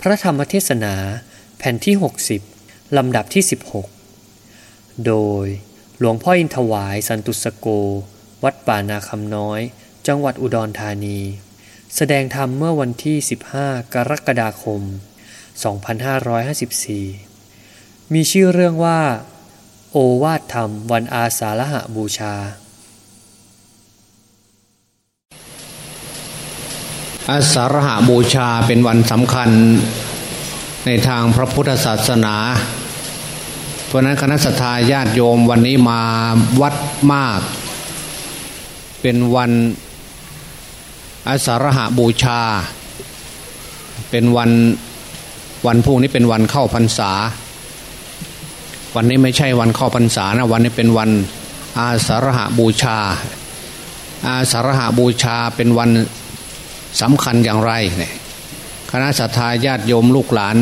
พระธรรมเทศนาแผ่นที่ 60 ลำดับที่ 16 โดยหลวงพ่ออินทวายสันตุสโก วัดป่านาคำน้อย จังหวัดอุดรธานี แสดงธรรมเมื่อวันที่ 15 กรกฎาคม 2554 มีชื่อเรื่องว่า โอวาทธรรมวันอาสาฬหบูชา อสาฬหบูชาเป็นวันสำคัญในทางพระพุทธศาสนา เพราะนั้นคณะสัตยาญาติโยมวันนี้มาวัดมาก เป็นวันอสาฬหบูชา เป็นวันวันพรุ่งนี้เป็นวันเข้าพรรษา วันนี้ไม่ใช่วันเข้าพรรษานะวันนี้เป็นวันอาสาฬหบูชา อาสาฬหบูชาเป็นวัน สำคัญอย่างไรเนี่ยคณะสัตยาญาติโยมลูกหลาน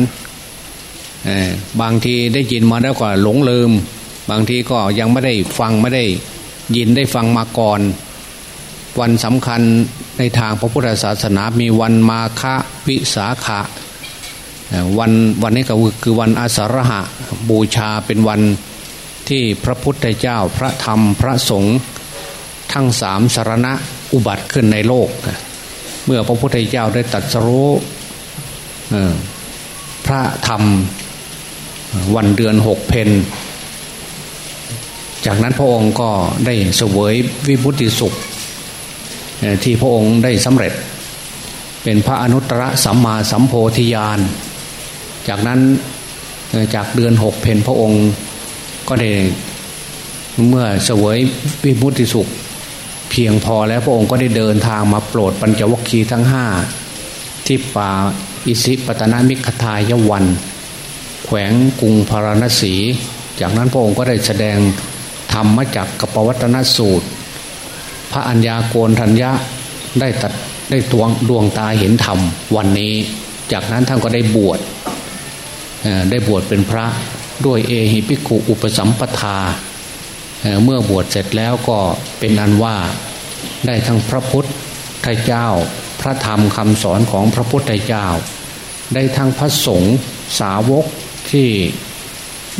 บางทีได้ยินมาแล้วก็หลงลืม บางทีก็ยังไม่ได้ฟังไม่ได้ยินได้ฟังมาก่อน วันสำคัญในทางพระพุทธศาสนามีวันมาฆวิสาขะวันวันนี้ก็คือวันอาสาฬหะบูชาเป็นวันที่พระพุทธเจ้าพระธรรมพระสงฆ์ทั้งสามสารณะอุบัติขึ้นในโลก เมื่อพระพุทธเจ้าได้ตัดสรู้พระธรรมวันเดือนหกเพนจากนั้นพระองค์ก็ได้เสวยวิบุติสุข ที่พระองค์ได้สำเร็จ เป็นพระอนุตตรสัมมาสัมโพธิญาณ จากนั้นจากเดือนหกเพนพระองค์ก็ได้เมื่อเสวยวิบุติสุข พียงพอแล้วพระองค์ก็ได้เดินทางมาโปรดปัญจวัคคีย์ทั้งห้าที่ป่าอิสิปตนมิคทายวัน แขวงกรุงพาราณสี จากนั้นพระองค์ก็ได้แสดงธรรมาจากกปวัตนสูตร พระอัญญาโกนทัญญะได้ตัดได้ตวงดวงตาเห็นธรรมวันนี้ จากนั้นท่านก็ได้บวชได้บวชเป็นพระด้วยเอหิภิกขุอุปสัมปทาเมื่อบวชเสร็จแล้วก็เป็นอันว่า ได้ทั้งพระพุทธเจ้า พระธรรมคำสอนของพระพุทธเจ้า ได้ทั้งพระสงฆ์สาวกที่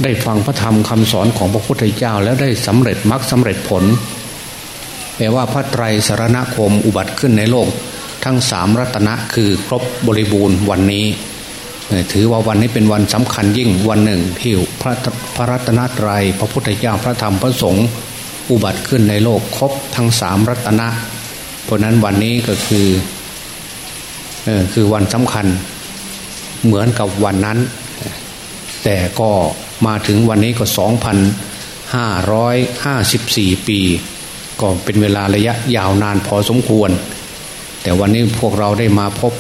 ได้ฟังพระธรรมคำสอนของพระพุทธเจ้า แล้วได้สำเร็จมรรคสาเร็จผลแปลว่าพระไตรสารณคมอุบัติขึ้นในโลก ทั้งสามรัตนะคือครบบริบูรณ์วันนี้ ถือว่าวันนี้เป็นวันสำคัญยิ่งวันหนึ่งที่พระพระรัตนตรยัยพระพุทธเจ้าพระธรรมพระสงฆ์ อุบัติขึ้นในโลกครบทั้งสามรัตนะ เพราะนั้นวันนี้ก็คือคือวันสำคัญเหมือนกับวันนั้น แต่ก็มาถึงวันนี้ก็สองพันห้าร้อยห้าสิบสี่ปี ก็เป็นเวลาระยะยาวนานพอสมควร แต่วันนี้พวกเราได้มาพบ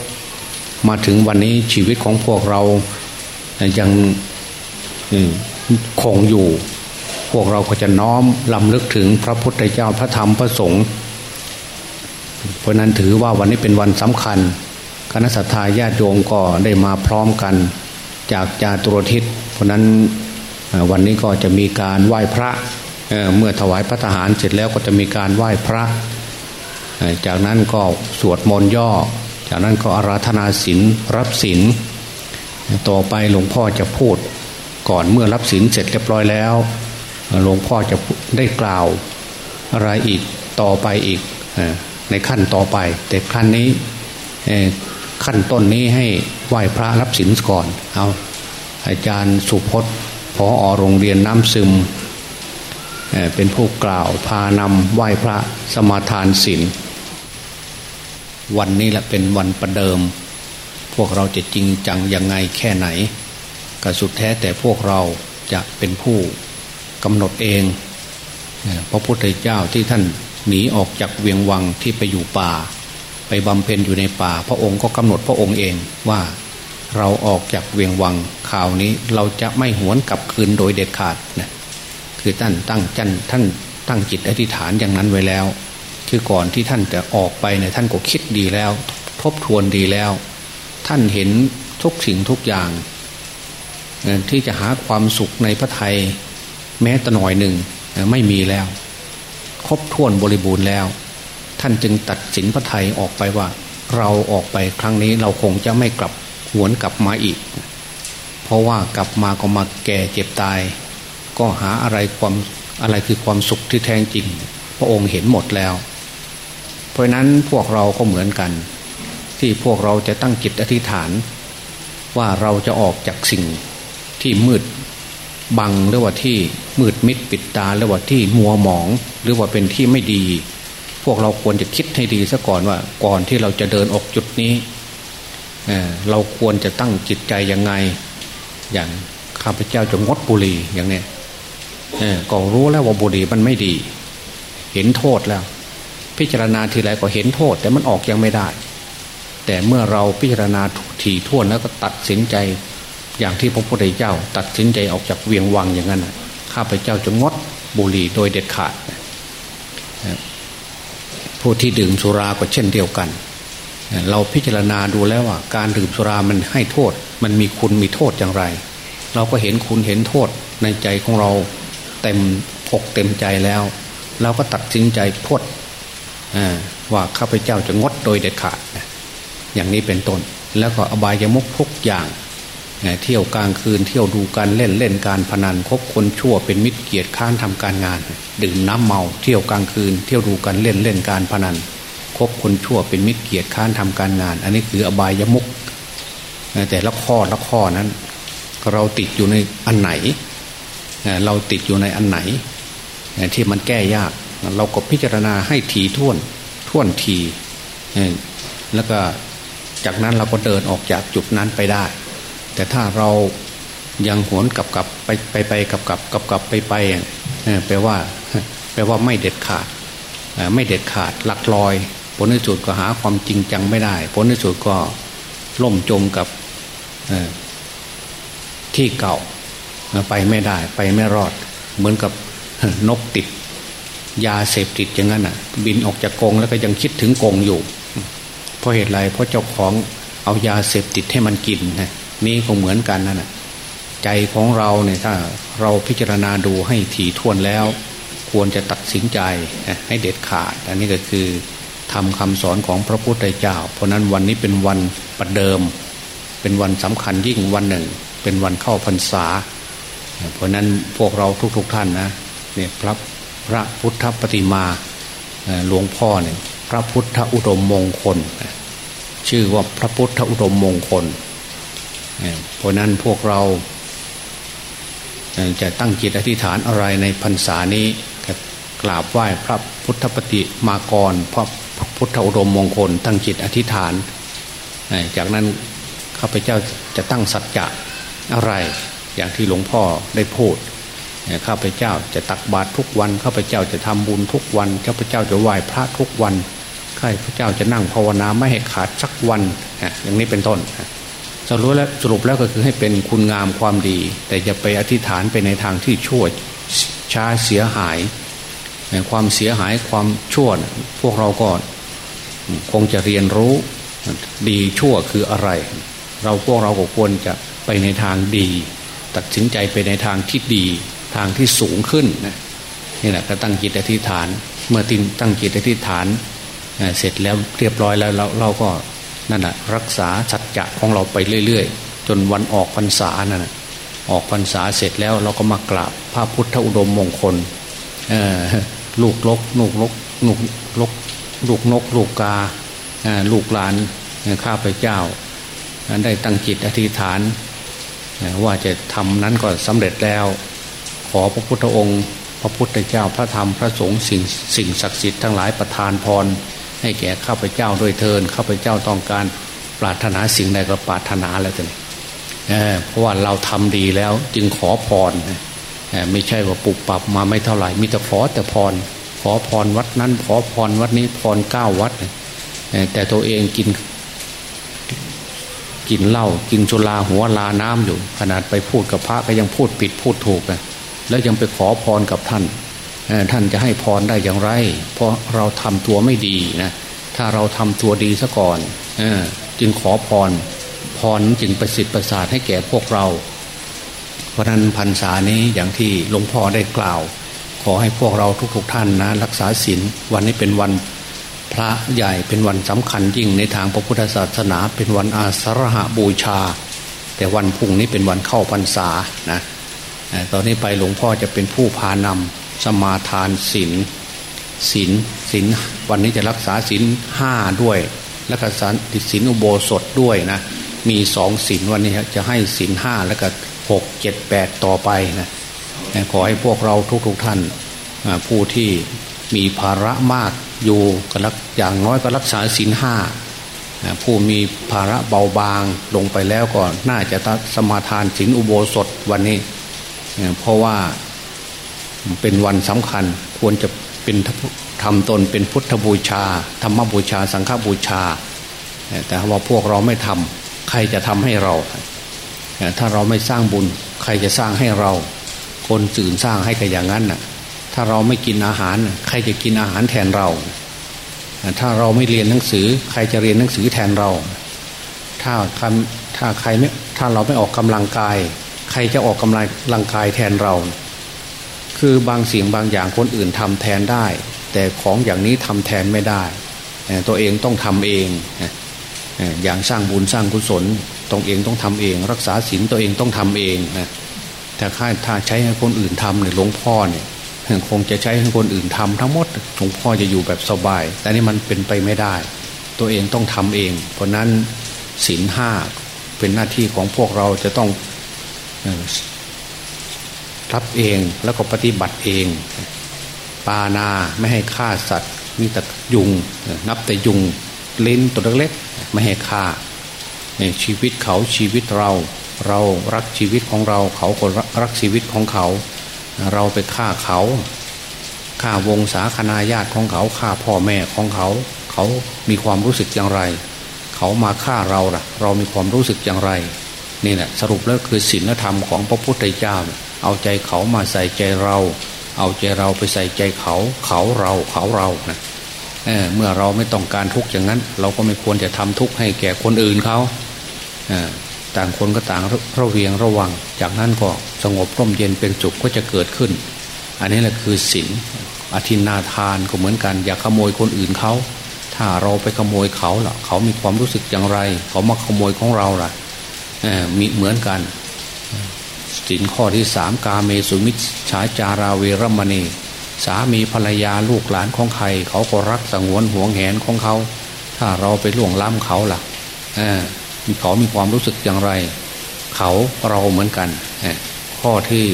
มาถึงวันนี้ชีวิตของพวกเรายังคงอยู่ พวกเราก็จะน้อมลำลึกถึงพระพุทธเจ้าพระธรรมพระสงฆ์เพราะนั้นถือว่าวันนี้เป็นวันสำคัญ คณะสัตยาญาติโยมก็ได้มาพร้อมกันจากจาตุรทิศ เพราะนั้นวันนี้ก็จะมีการไหว้พระเเมื่อถวายพระทหารเสร็จแล้วก็จะมีการไหว้พระ จากนั้นก็สวดมนต์ย่อ จากนั้นก็อาราธนาศีลรับศีลต่อไปหลวงพ่อจะพูดก่อนเมื่อรับศีลเสร็จเรียบร้อยแล้ว หลวงพ่อจะได้กล่าวอะไรอีกต่อไปอีกในขั้นต่อไป แต่ขั้นนี้ขั้นต้นนี้ให้ไหว้พระรับศีลก่อน เอาอาจารย์สุพจน์พออโรงเรียนน้ำซึมเเป็นผู้กล่าวพานำไหว้พระสมาทานศีลวันนี้แหละเป็นวันประเดิม พวกเราจะจริงจังยังไงแค่ไหน ก็สุดแท้แต่พวกเราจะเป็นผู้ กำหนดเองพระพุทธเจ้าที่ท่านหนีออกจากเวียงวังที่ไปอยู่ป่า ไปบำเพ็ญอยู่ในป่า พระองค์ก็กำหนดพระองค์เองว่าเราออกจากเวียงวังข่าวนี้เราจะไม่หวนกลับคืนโดยเด็ดขาดนะคือท่านตั้งจันท่านตั้งจิตอธิษฐานอย่างนั้นไว้แล้ว คือก่อนที่ท่านจะออกไปเนี่ยท่านก็คิดดีแล้ว ทบทวนดีแล้ว ท่านเห็นทุกสิ่งทุกอย่างที่จะหาความสุขในพระไทย แม้แต่หน่อยหนึ่งไม่มีแล้ว ครบถ้วนบริบูรณ์แล้ว ท่านจึงตัดสินพระไทยออกไปว่า เราออกไปครั้งนี้เราคงจะไม่กลับหวนกลับมาอีก เพราะว่ากลับมาก็มาแก่เจ็บตาย ก็หาอะไรความอะไรคือความสุขที่แท้จริง พระองค์เห็นหมดแล้ว เพราะนั้นพวกเราก็เหมือนกัน ที่พวกเราจะตั้งจิตอธิษฐาน ว่าเราจะออกจากสิ่งที่มืด บังหรือว่าที่มืดมิดปิดตาหรือว่าที่มัวหมอง หรือว่าเป็นที่ไม่ดี พวกเราควรจะคิดให้ดีซะก่อนว่า ก่อนที่เราจะเดินออกจุดนี้เเราควรจะตั้งจิตใจยังไง อย่างข้าพเจ้าจะงดบุหรี่อย่างเนี้ยก็รู้แล้วว่าบุหรี่มันไม่ดี เห็นโทษแล้ว พิจารณาทีไรก็เห็นโทษ แต่มันออกยังไม่ได้ แต่เมื่อเราพิจารณาถี่ถ้วนแล้วก็ตัดสินใจ อย่างที่พระพุทธเจ้า ตัดสินใจออกจากเวียงวังอย่างนั้นข้าพเจ้าจะงดบุหรี่โดยเด็ดขาด ผู้ที่ดื่มสุราก็เช่นเดียวกัน เราพิจารณาดูแล้วว่า การดื่มสุรามันให้โทษ มันมีคุณมีโทษอย่างไร เราก็เห็นคุณเห็นโทษในใจของเราเต็มอกเต็มใจแล้ว เราก็ตัดสินใจพดว่าข้าพเจ้าจะงดโดยเด็ดขาด อย่างนี้เป็นต้น แล้วก็อบายมุกทุกอย่าง เที่ยวกลางคืนเที่ยวดูการเล่นเล่นการพนันคบคนชั่วเป็นมิตรเกียรติค้านทำการงาน ดื่มน้ำเมาเที่ยวกลางคืน เที่ยวดูการเล่นเล่นการพนันคบคนชั่วเป็นมิตรเกียรติค้านทำการงาน อันนี้คืออบายมุกแต่ละข้อละข้อนั้น เราติดอยู่ในอันไหน เราติดอยู่ในอันไหน ที่มันแก้ยาก เราก็พิจารณาให้ทีท่วนท่วนที แล้วก็จากนั้นเราก็เดินออกจากจุดนั้นไปได้ แต่ถ้าเรายังหวนกลับกลับไปไปไปกับกลับกลับกลับไปไปแปลว่าแปลว่าไม่เด็ดขาดไม่เด็ดขาดหลักลอย ผลในสุดก็หาความจริงจังไม่ได้ ผลในสุดก็ล่มจมกับที่เก่าไปไม่ได้ ไปไม่รอด เหมือนกับนกติด ยาเสพติดอย่างนั้นอะ บินออกจากกรงแล้วก็ยังคิดถึงกรงอยู่ เพราะเหตุไรเพราะเจ้าของเอายาเสพติดให้มันกินนะ นี้ก็เหมือนกันนั่นแหะใจของเราเนี่ยถ้าเราพิจารณาดูให้ถี่ถ้วนแล้ว ควรจะตัดสินใจให้เด็ดขาด อันนี้ก็คือทำคำสอนของพระพุทธเจ้า เพราะนั้นวันนี้เป็นวันประเดิม เป็นวันสำคัญยิ่งวันหนึ่ง เป็นวันเข้าพรรษา เพราะนั้นพวกเราทุกๆทท่านนะเนี่ยพระพระพุทธปฏิมาหลวงพ่อเนี่ยพระพุทธอุดมมงคล ชื่อว่าพระพุทธอุดมมงคล เพราะนั้นพวกเราจะตั้งจิตอธิษฐานอะไรในพรรษานี้กราบไหว้พระพุทธปฏิมากรพระพุทธอุดมมงคล ตั้งจิตอธิษฐาน จากนั้นข้าพเจ้าจะตั้งสัจจะอะไรอย่างที่หลวงพ่อได้พูดข้าพเจ้าจะตักบาตรทุกวันข้าพเจ้าจะทำบุญทุกวันข้าพเจ้าจะไหว้พระทุกวันข้าพเจ้าจะนั่งภาวนาไม่ให้ขาดสักวันอย่างนี้เป็นต้น สรุปแล้วสรุปแล้วก็คือให้เป็นคุณงามความดี แต่อย่าไปอธิษฐานไปในทางที่ชั่วช้าเสียหายความเสียหายความชั่วพวกเราก็คงจะเรียนรู้ดีชั่วคืออะไร เราพวกเราก็ควรจะไปในทางดี ตัดสินใจไปในทางที่ดีทางที่สูงขึ้นนี่แหละก็ตั้งจิตอธิษฐาน เมื่อตินตั้งจิตอธิษฐานเสร็จแล้วเรียบร้อยแล้วเราเราก็ นั่นแหะรักษาสัจจะของเราไปเรื่อยๆ จนวันออกพรรษานั่นออกพรรษาเสร็จแล้วเราก็มากราบพระพุทธอุดมมงคลลูกลกลูกลกลูกลกลูกนก ลูกกาลูกหลานข้าพเจ้า ได้ตั้งจิตอธิษฐาน ว่าจะทำนั้นก็สำเร็จแล้ว ขอพระพุทธองค์ พระพุทธเจ้าพระธรรมพระสงฆ์สิ่งสิ่งศักดิ์สิทธิ์ทั้งหลายประทานพร ให้แก่ข้าพเจ้าด้วยเทินข้าพเจ้าต้องการปรารถนาสิ่งใดก็ปรารถนาแล้วท่านเพราะว่าเราทำดีแล้วจึงขอพรไม่ใช่ว่าปุบปับมาไม่เท่าไหร่มีแต่ขอแต่พร ขอพรวัดนั้น ขอพรวัดนี้พรเก้าวัดแต่ตัวเองกิน กินเหล้ากินชุลาหัวลาน้ำอยู่ ขนาดไปพูดกับพระก็ยังพูดผิดพูดถูกนะแล้วยังไปขอพรกับท่าน ท่านจะให้พรได้อย่างไร เพราะเราทำตัวไม่ดีนะถ้าเราทำตัวดีซะก่อนจึงขอพร พรจึงประสิทธิ์ประสาทให้แก่พวกเรา เพราะนั้นพรรษานี้อย่างที่หลวงพ่อได้กล่าว ขอให้พวกเราทุกๆทท่านนะ รักษาศีลวันนี้เป็นวันพพระใหญ่เป็นวันสำคัญยิ่งในทางพระพุทธศาสนาเป็นวันอาสาฬหบูชา แต่วันพุ่งนี้เป็นวันเข้าพรรษานะตอนนี้ไปหลวงพ่อจะเป็นผู้พานำ สมาทานศีลศีลศีลวันนี้จะรักษาศีลห้าด้วยแล้วก็ศีลอุโบสถด้วยนะมีสองศีลวันนี้จะให้ศีลห้าแล้วก็หกเจ็ดแปดต่อไปนะขอให้พวกเราทุกๆทท่านผู้ที่มีภาระมากอยู่ก็รักอย่างน้อยก็รักษาศีลห้าผู้มีภาระเบาบางลงไปแล้วก็น่าจะสมาทานศีลอุโบสถวันนี้ เพราะว่า เป็นวันสำคัญ ควรจะเป็นทำตนเป็นพุทธบูชา ธรรมบูชา สังฆบูชา แต่ว่าพวกเราไม่ทำใครจะทำให้เรา ถ้าเราไม่สร้างบุญ ใครจะสร้างให้เรา คนสื่นสร้างให้กันอย่างนั้นน่ะถ้าเราไม่กินอาหาร ใครจะกินอาหารแทนเรา ถ้าเราไม่เรียนหนังสือ ใครจะเรียนหนังสือแทนเรา ถ้าถ้าใครไม่ถ้าเราไม่ออกกำลังกาย ใครจะออกกำลังกายแทนเรา คือบางสิ่งบางอย่างคนอื่นทำแทนได้ แต่ของอย่างนี้ทำแทนไม่ได้ ตัวเองต้องทำเองอย่างสร้างบุญสร้างกุศลตัวเองต้องทำเอง รักษาศีลตัวเองต้องทำเองนะแต่ถ้าใช้ให้คนอื่นทำเนี่ยหลวงพ่อเนี่ยคงจะใช้ให้คนอื่นทำทั้งหมดหลวงพ่อจะอยู่แบบสบาย แต่นี่มันเป็นไปไม่ได้ ตัวเองต้องทำเอง เพราะนั้นศีลห้าเป็นหน้าที่ของพวกเราจะต้อง รับเองแล้วก็ปฏิบัติเอง ปานาไม่ให้ฆ่าสัตว์มีแต่ยุง นับแต่ยุงลิ้นตัวเล็กๆไม่ให้ฆ่าชีวิตเขาชีวิตเรา เรารักชีวิตของเราเขาก็รักชีวิตของเขา เราไปฆ่าเขาฆ่าวงศาคณาญาติของเขาฆ่าพ่อแม่ของเขา เขามีความรู้สึกอย่างไร เขามาฆ่าเราล่ะ เรามีความรู้สึกอย่างไร นี่แหละสรุปแล้วคือศีลธรรมของพระพุทธเจ้าเนี่ย เอาใจเขามาใส่ใจเรา เอาใจเราไปใส่ใจเขา เขาเราเขาเรานะเเมื่อเราไม่ต้องการทุกข์อย่างนั้น เราก็ไม่ควรจะทำทุกข์ให้แก่คนอื่นเขาต่างคนก็ต่างระเวียงระวัง จากนั้นก็สงบร่มเย็นเป็นจุกก็จะเกิดขึ้น อันนี้แหละคือศีลอธินาทานก็เหมือนกัน อย่าขโมยคนอื่นเขาถ้าเราไปขโมยเขาล่ะ เขามีความรู้สึกอย่างไร เขามาขโมยของเราล่ะมีเหมือนกัน สินข้อที่สามกาเมสุมิชฉาจาราเวรมณี สามีภรรยาลูกหลานของใคร เขาก็รักสงวนห่วงแหนของเขา ถ้าเราไปล่วงล้ำเขาล่ะเขามีความรู้สึกอย่างไร เขาเราเหมือนกันข้อที่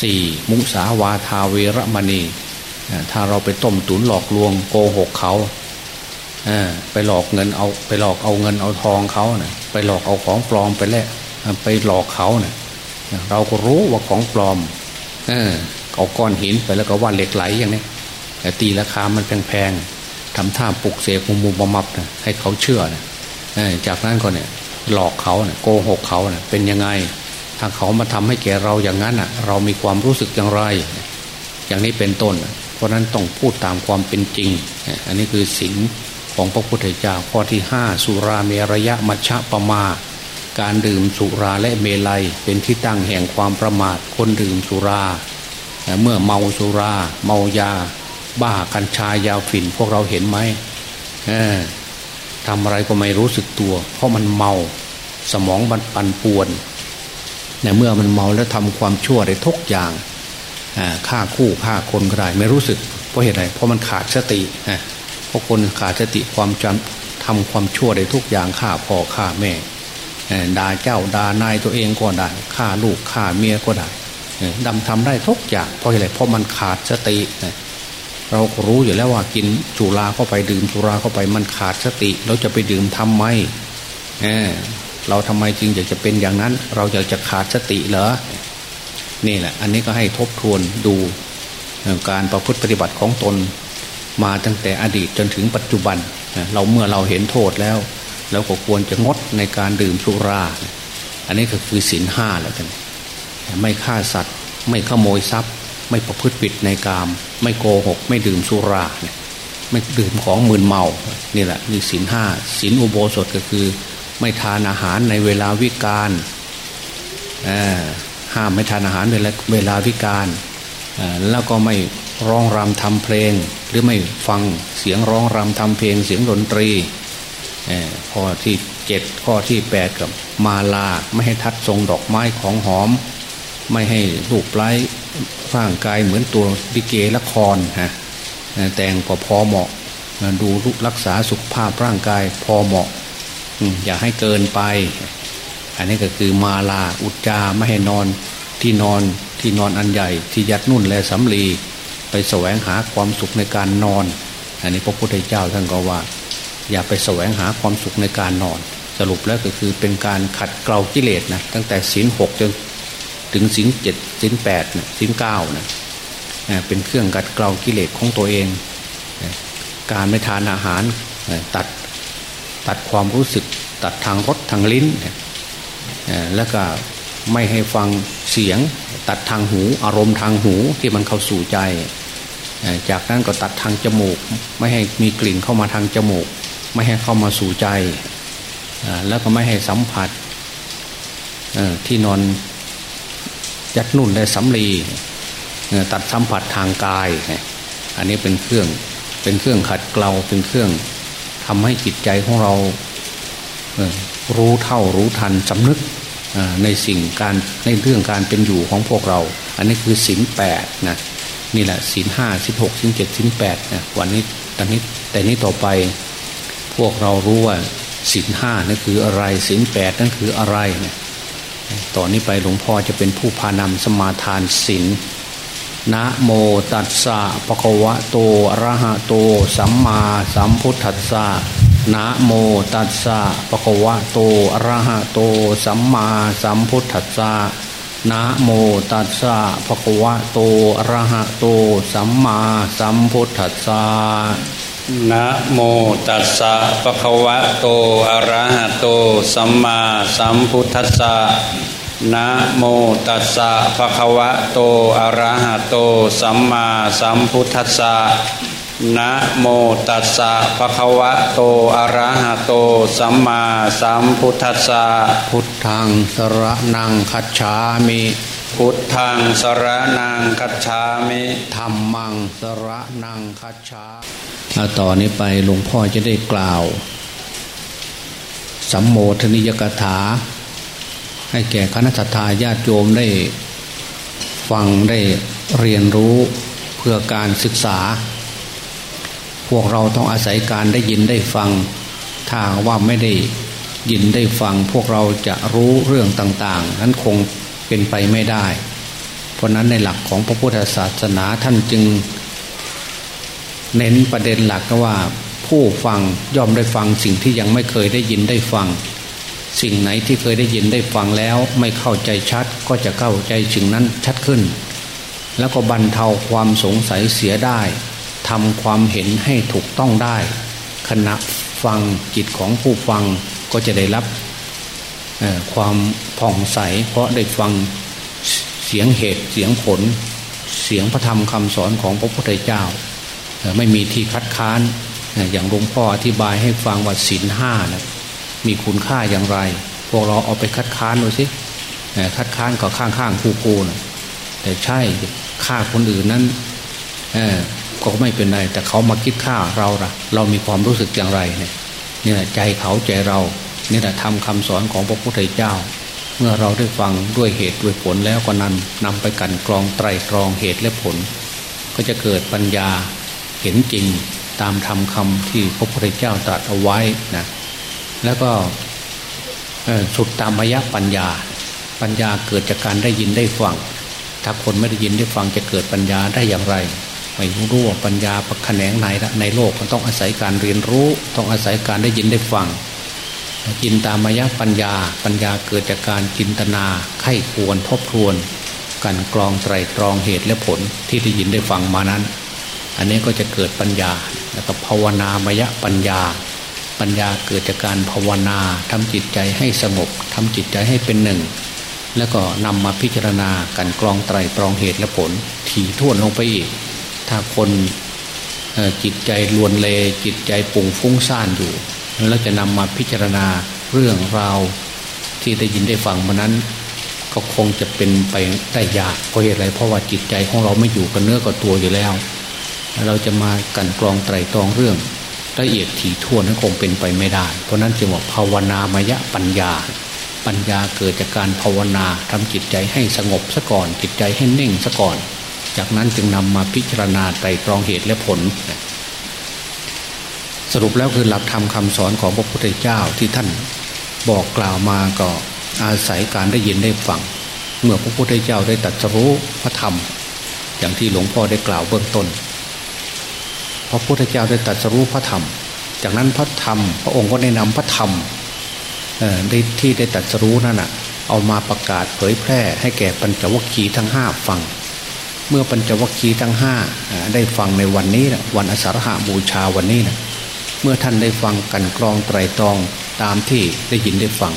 สี่มุสาวาทาเวรมณีถ้าเราไปต้มตุนหลอกลวงโกหกเขาไปหลอกเงินเอาไปหลอกเอาเงินเอาทองเขาเนะไปหลอกเอาของปลอมไปแลกไปหลอกเขาเนะ เราก็รู้ว่าของปลอม เออเอาก้อนหินไปแล้วก็ว่าเหล็กไหลอย่างนี้แต่ตีราคามันแพงๆทำท่าปลุกเสกมุมมุมมับนะให้เขาเชื่อนะจากนั้นก็เนี่ยหลอกเขาเนี่ยโกหกเขาเนี่ยเป็นยังไง ถ้าเขามาทำให้แก่เราอย่างนั้นอะ เรามีความรู้สึกอย่างไร อย่างนี้เป็นต้น เพราะนั้นต้องพูดตามความเป็นจริง อันนี้คือสิ่งของพระพุทธเจ้าข้อที่ห้าสุราเมรยะมัชฌะปมา การดื่มสุราและเมลัยเป็นที่ตั้งแห่งความประมาทคนดื่มสุรา เมื่อเมาสุรา เมายา บ้ากัญชายาฝิ่นพวกเราเห็นไหมทำอะไรก็ไม่รู้สึกตัว เพราะมันเมาสมองมันปั่นป่วนเนี่ยเมื่อมันเมาแล้วทำความชั่วได้ทุกอย่างฆ่าคู่ฆ่าคนก็ได้ไม่รู้สึก เพราะเหตุไรเพราะมันขาดสติเพราะคนขาดสติความจำทำความชั่วได้ทุกอย่างฆ่าพ่อฆ่าแม่ ด่าเจ้าด่านายตัวเองก็ได้ฆ่าลูกฆ่าเมียก็ได้ดำทำได้ทุกอย่างเพราะอะไรเพราะมันขาดสติเราก็รู้อยู่แล้วว่ากินจุราเข้าไปดื่มจุราเข้าไปมันขาดสติ เราจะไปดื่มทำไมเเราทำไมจึงอยากจะเป็นอย่างนั้น เราอยากจะขาดสติเหรอนี่แหละ อันนี้ก็ให้ทบทวนดูการประพฤติปฏิบัติของตน มาตั้งแต่อดีตจนถึงปัจจุบันเราเมื่อเราเห็นโทษแล้ว เราก็ควรจะงดในการดื่มสุรา อันนี้ก็คือศีลห้าแล้วกัน ไม่ฆ่าสัตว์ ไม่ขโมยทรัพย์ ไม่ประพฤติผิดในกาม ไม่โกหก ไม่ดื่มสุราเนี่ยไม่ดื่มของมึนเมา นี่แหละนี่ศีลห้าศีลอุโบสถก็คือ ไม่ทานอาหารในเวลาวิกาลห้ามไม่ทานอาหารเวลาเวลาวิกาลแล้วก็ไม่ร้องรำทำเพลง หรือไม่ฟังเสียงร้องรำทำเพลงเสียงดนตรี ข้อที่เจ็ดข้อที่แปดกับมาลาไม่ให้ทัดทรงดอกไม้ของหอม ไม่ให้ลูกไล้ร่างกายเหมือนตัวดิเกละครฮะแต่งพอพอเหมาะดูรักษาสุขภาพร่างกายพอเหมาะอย่าให้เกินไป อันนี้ก็คือมาลาอุจจาไม่ให้นอนที่นอนที่นอนอันใหญ่ ที่ยัดนุ่นและสำลีไปแสวงหาความสุขในการนอน อันนี้พระพุทธเจ้าท่านก็ว่า อย่าไปแสวงหาความสุขในการนอน สรุปแล้วก็คือเป็นการขัดเกลากิเลสนะตั้งแต่ศีลหกจนถึงศีลเจ็ดศีลแปดนะศีลเก้านะเป็นเครื่องกัดเกลากิเลสของตัวเอง การไม่ทานอาหารตัดตัดความรู้สึกตัดทางรสทางลิ้น แล้วก็ไม่ให้ฟังเสียง ตัดทางหูอารมณ์ทางหูที่มันเข้าสู่ใจ จากนั้นก็ตัดทางจมูก ไม่ให้มีกลิ่นเข้ามาทางจมูก ไม่ให้เข้ามาสู่ใจแล้วก็ไม่ให้สัมผัสที่นอนยัดนุ่นและสำลีตัดสัมผัสทางกาย อันนี้เป็นเครื่องเป็นเครื่องขัดเกลาเป็นเครื่องทำให้จิตใจของเรารู้เท่ารู้ทันสำนึกในสิ่งการในเรื่องการเป็นอยู่ของพวกเรา อันนี้คือสินแปดนะนี่แหละสินห้าสินหกสินเจ็ดสินแปดนะวันนี้ตอนนี้แต่นี้ต่อไป พวกเรารู้ว่าสินห้านั่นคืออะไรสินแปดนั่นคืออะไรเนะต่อนนี้ไปหลวงพ่อจะเป็นผู้พานำสมาทานสินนะโมตัสสะปะคะวะโตอะระหะโต สัมมาสัมพุทธัสสะนะโมตัสสะปะคะวะโตอะระหะโต สัมมาสัมพุทธัสสะนะโมตัสสะภะคะวะโตอะระหะโต สัมมาสัมพุทธัสสะ นะโมตัสสะภะคะวะโตอะระหะโตสัมมาสัมพุทธัสสะนะโมตัสสะภะคะวะโตอะระหะโตสัมมาสัมพุทธัสสะนะโมตัสสะภะคะวะโตอะระหะโตสัมมาสัมพุทธัสสะพุทธังสระนังคัจฉามิ พุทธังสระนังคัจฉามิธรรมังสระนังคัจฉาต่อนนี้ไปหลวงพ่อจะได้กล่าว สัมโมทนิยกถา ให้แก่คณะทาญาติโยมได้ฟังได้เรียนรู้เพื่อการศึกษา พวกเราต้องอาศัยการได้ยินได้ฟัง ถ้าว่าไม่ได้ยินได้ฟัง พวกเราจะรู้เรื่องต่าง ๆ นั้นคง เป็นไปไม่ได้ เพราะนั้นในหลักของพระพุทธศาสนาท่านจึง เน้นประเด็นหลักก็ว่า ผู้ฟังย่อมได้ฟังสิ่งที่ยังไม่เคยได้ยินได้ฟัง สิ่งไหนที่เคยได้ยินได้ฟังแล้ว ไม่เข้าใจชัดก็จะเข้าใจสิ่งนั้นชัดขึ้น แล้วก็บรรเทาความสงสัยเสียได้ทำความเห็นให้ถูกต้องได้ ขณะฟังจิตของผู้ฟังก็จะได้รับ ความผ่องใส เพราะได้ฟังเสียงเหตุเสียงผล เสียงพระธรรมคำสอนของพระพุทธเจ้า ไม่มีที่คัดค้านอย่างหลวงพ่ออธิบายให้ฟังว่าศีลห้านะมีคุณค่าอย่างไร พวกเราเอาไปคัดค้านดูสิคัดค้านกับข้างๆคู่ๆนะแต่ใช่ฆ่าคนอื่นนั้นก็ไม่เป็นไรแต่เขามาคิดฆ่าเราละเรามีความรู้สึกอย่างไรเนี่ยใจเขาใจเรา นี่แหละทำคำสอนของพระพุทธเจ้า เมื่อเราได้ฟังด้วยเหตุด้วยผลแล้วก็นั้นนำไปกันกรองไตรตรองเหตุและผล ก็จะเกิดปัญญาเห็นจริงตามธรรมคาที่พระพุทธเจ้าตรัสเอาไว้นะแล้วก็สุดตามยะปัญญา ปัญญาเกิดจากการได้ยินได้ฟังถ้าคนไม่ได้ยินได้ฟังจะเกิดปัญญาได้อย่างไรไม่รู้ว่าปัญญาปักแขนงไหนในโลกมันต้องอาศัยการเรียนรู้ ต้องอาศัยการได้ยินได้ฟัง จินตามายะปัญญา ปัญญาเกิดจากการจินตนาไข้ควรทบทวน กันกรองไตรตรองเหตุและผลที่ได้ยินได้ฟังมานั้น อันนี้ก็จะเกิดปัญญาแล้วก็ภาวนามยะปัญญา ปัญญาเกิดจากการภาวนาทำจิตใจให้สงบทำจิตใจให้เป็นหนึ่ง แล้วก็นำมาพิจารณากันกรองไตรตรองเหตุและผล ถี่ท่วนลงไปอีก ถ้าคนจิตใจลวนเลจิตใจปุ่งฟุ้งซ่านอยู่ แล้วจะนำมาพิจารณาเรื่องราวที่ได้ยินได้ฟังมานั้น ก็คงจะเป็นไปได้ยากเพราะเหตุไรเพราะว่าจิตใจของเราไม่อยู่กับเนื้อกับตัวอยู่แล้ว เราจะมากันกรองไตรตรองเรื่องละเอียดถี่ถ้วนนั้นคงเป็นไปไม่ได้ เพราะนั้นจึงว่าภาวนามยะปัญญา ปัญญาเกิดจากการภาวนาทำจิตใจให้สงบซะก่อนจิตใจให้เน่งซะก่อน จากนั้นจึงนำมาพิจารณาไตรตรองเหตุและผล สรุปแล้วคือหลักธรรมคาสอนของพระพุทธเจ้าที่ท่านบอกกล่าวมาก็อาศัยการได้ยินได้ฟัง เมื่อพระพุทธเจ้าได้ตัดสรู้พระธรรม อย่างที่หลวงพ่อได้กล่าวเบื้องต้นพระพุทธเจ้าได้ตรัสรู้พระธรรม จากนั้นพระธรรม พระองค์ก็ได้นำพระธรรมที่ได้ตรัสรู้นั่นนะเอามาประกาศเผยแพร่ให้แก่ปัญจวัคคีย์ทั้งห้าฟัง เมื่อปัญจวัคคีย์ทั้งห้าได้ฟังในวันนี้นะวันอสารหาบูชาวันนี้นะ เมื่อท่านได้ฟังกันกรองไตรตรองตามที่ได้ยินได้ฟัง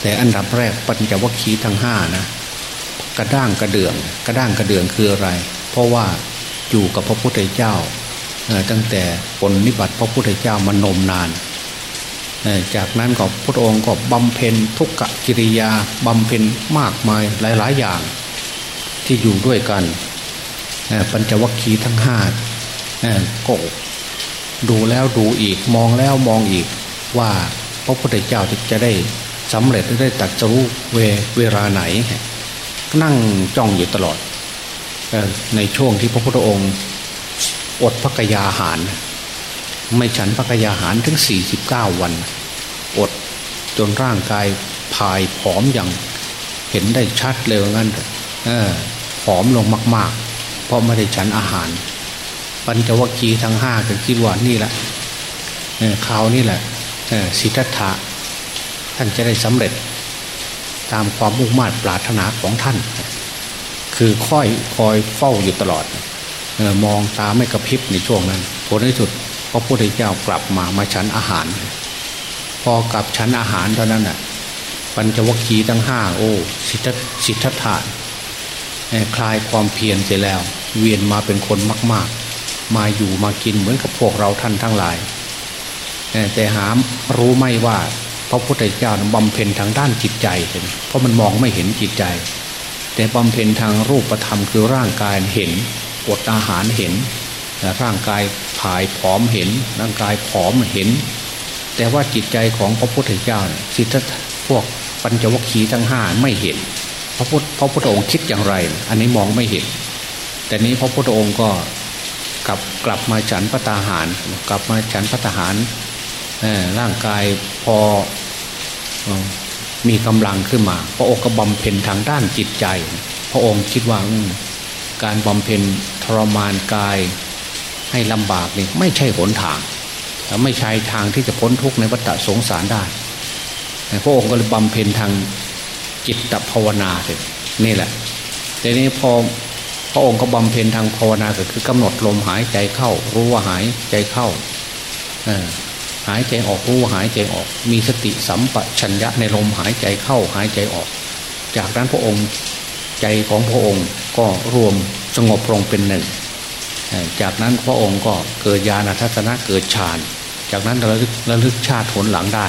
แต่อันดับแรกปัญจวัคคีย์ทั้งห้านะกระด้างกระเดื่องกระด้างกระเดื่องคืออะไร เพราะว่าอยู่กับพระพุทธเจ้าตั้งแต่ปนนิบัติพระพุทธเจ้ามานมนาน จากนั้นก็พระองค์ก็บำเพ็ญทุกขกิริยาบำเพ็ญมากมายหลาย ๆ อย่างที่อยู่ด้วยกันปัญจวัคคีย์ทั้งห้าก็ ดูแล้วดูอีกมองแล้วมองอีกว่าพระพุทธเจ้าจะได้สำเร็จได้ตัดสู้เวเวลาไหน นั่งจ้องอยู่ตลอด ในช่วงที่พระพุทธองค์อดพักยาหาร ไม่ฉันพักยาหารถึงสี่สิบเก้าวัน อดจนร่างกายพายผอมอย่างเห็นได้ชัดเลยงั้นเออผอมลงมาก ๆ เพราะไม่ได้ฉันอาหาร ปัญจวัคคีย์ทั้งห้าก็คิดว่านี่แหละข่าวนี่แหละสิทธัตถะท่านจะได้สำเร็จตามความมุ่งมั่นปรารถนาของท่าน คือค่อยคอยเฝ้าอยู่ตลอดมองตาไม่กระพริบในช่วงนั้นผลที่สุดพระพุทธเจ้ากลับมามาฉันอาหาร พอกลับฉันอาหารเท่านั้นน่ะปัญจวัคคีย์ทั้งห้าโอ้สิทธสิทธัตถานคลายความเพียรเสร็จแล้ว เวียนมาเป็นคนมาก ๆ มาอยู่มากินเหมือนกับพวกเราท่านทั้งหลาย แต่หามรู้ไม่ว่าพระพุทธเจ้าบำเพ็ญทางด้านจิตใจเพราะมันมองไม่เห็นจิตใจ แต่บำเพ็ญทางรูปธรรมคือร่างกายเห็นอดอาหารเห็นร่างกายผายผอมเห็น ร่างกายผอมเห็น แต่ว่าจิตใจของพระพุทธเจ้าสิทธพวกปัญจวัคคีย์ทั้งห้าไม่เห็น พระพุทธพระพุทธองค์คิดอย่างไร อันนี้มองไม่เห็น แต่นี้พระพุทธองค์ก็ กลับกลับมาฉันพระตาหาร กลับมาฉันพระตาหารร่างกายพอมีกำลังขึ้นมา พระองค์ก็บำเพ็ญทางด้านจิตใจ พระองค์คิดว่าการบำเพ็ญทรมานกายให้ลำบากนี่ไม่ใช่หนทางไม่ใช่ทางที่จะพ้นทุกข์ในวัฏสงสารได้พระองค์ก็เลยบำเพ็ญทางจิตภาวนาเลยนี่แหละทีนี้พอ ระองค์ก็บำเพ็ญทางภาวนาก็คือกำหนดลมหายใจเข้า รู้ว่าหายใจเข้าหายใจออกรู้ว่าหายใจออก มีสติสัมปชัญญะในลมหายใจเข้าหายใจออก จากนั้นพระองค์ใจของพระองค์ก็รวมสงบลงเป็นหนึ่ง จากนั้นพระองค์ก็เกิดญาณทัศนะเกิดฌาน จากนั้นระลึกระลึกชาติผลหลังได้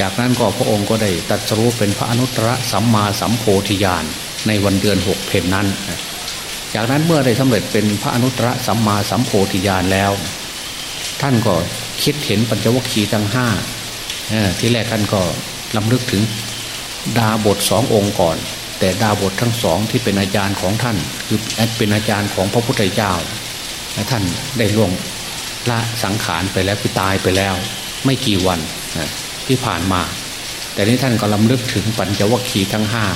จากนั้นก็พระองค์ก็ได้ตัดสู้เป็นพระอนุตตรสัมมาสัมโพธิญาณในวันเดือนหกเพนนั้น จากนั้นเมื่อได้สำเร็จเป็นพระอนุตตรสัมมาสัมโพธิญาณแล้ว ท่านก็คิดเห็นปัญจวัคคีย์ทั้งห้าที่แรกท่านก็ลำลึกถึงดาบทสององค์ก่อน แต่ดาบททั้งสองที่เป็นอาจารย์ของท่าน คือเป็นอาจารย์ของพระพุทธเจ้าท่านได้ล่วงละสังขารไปแล้วคือตายไปแล้ว ไม่กี่วันที่ผ่านมา แต่นี้ท่านก็ลำลึกถึงปัญจวัคคีย์ทั้งห้า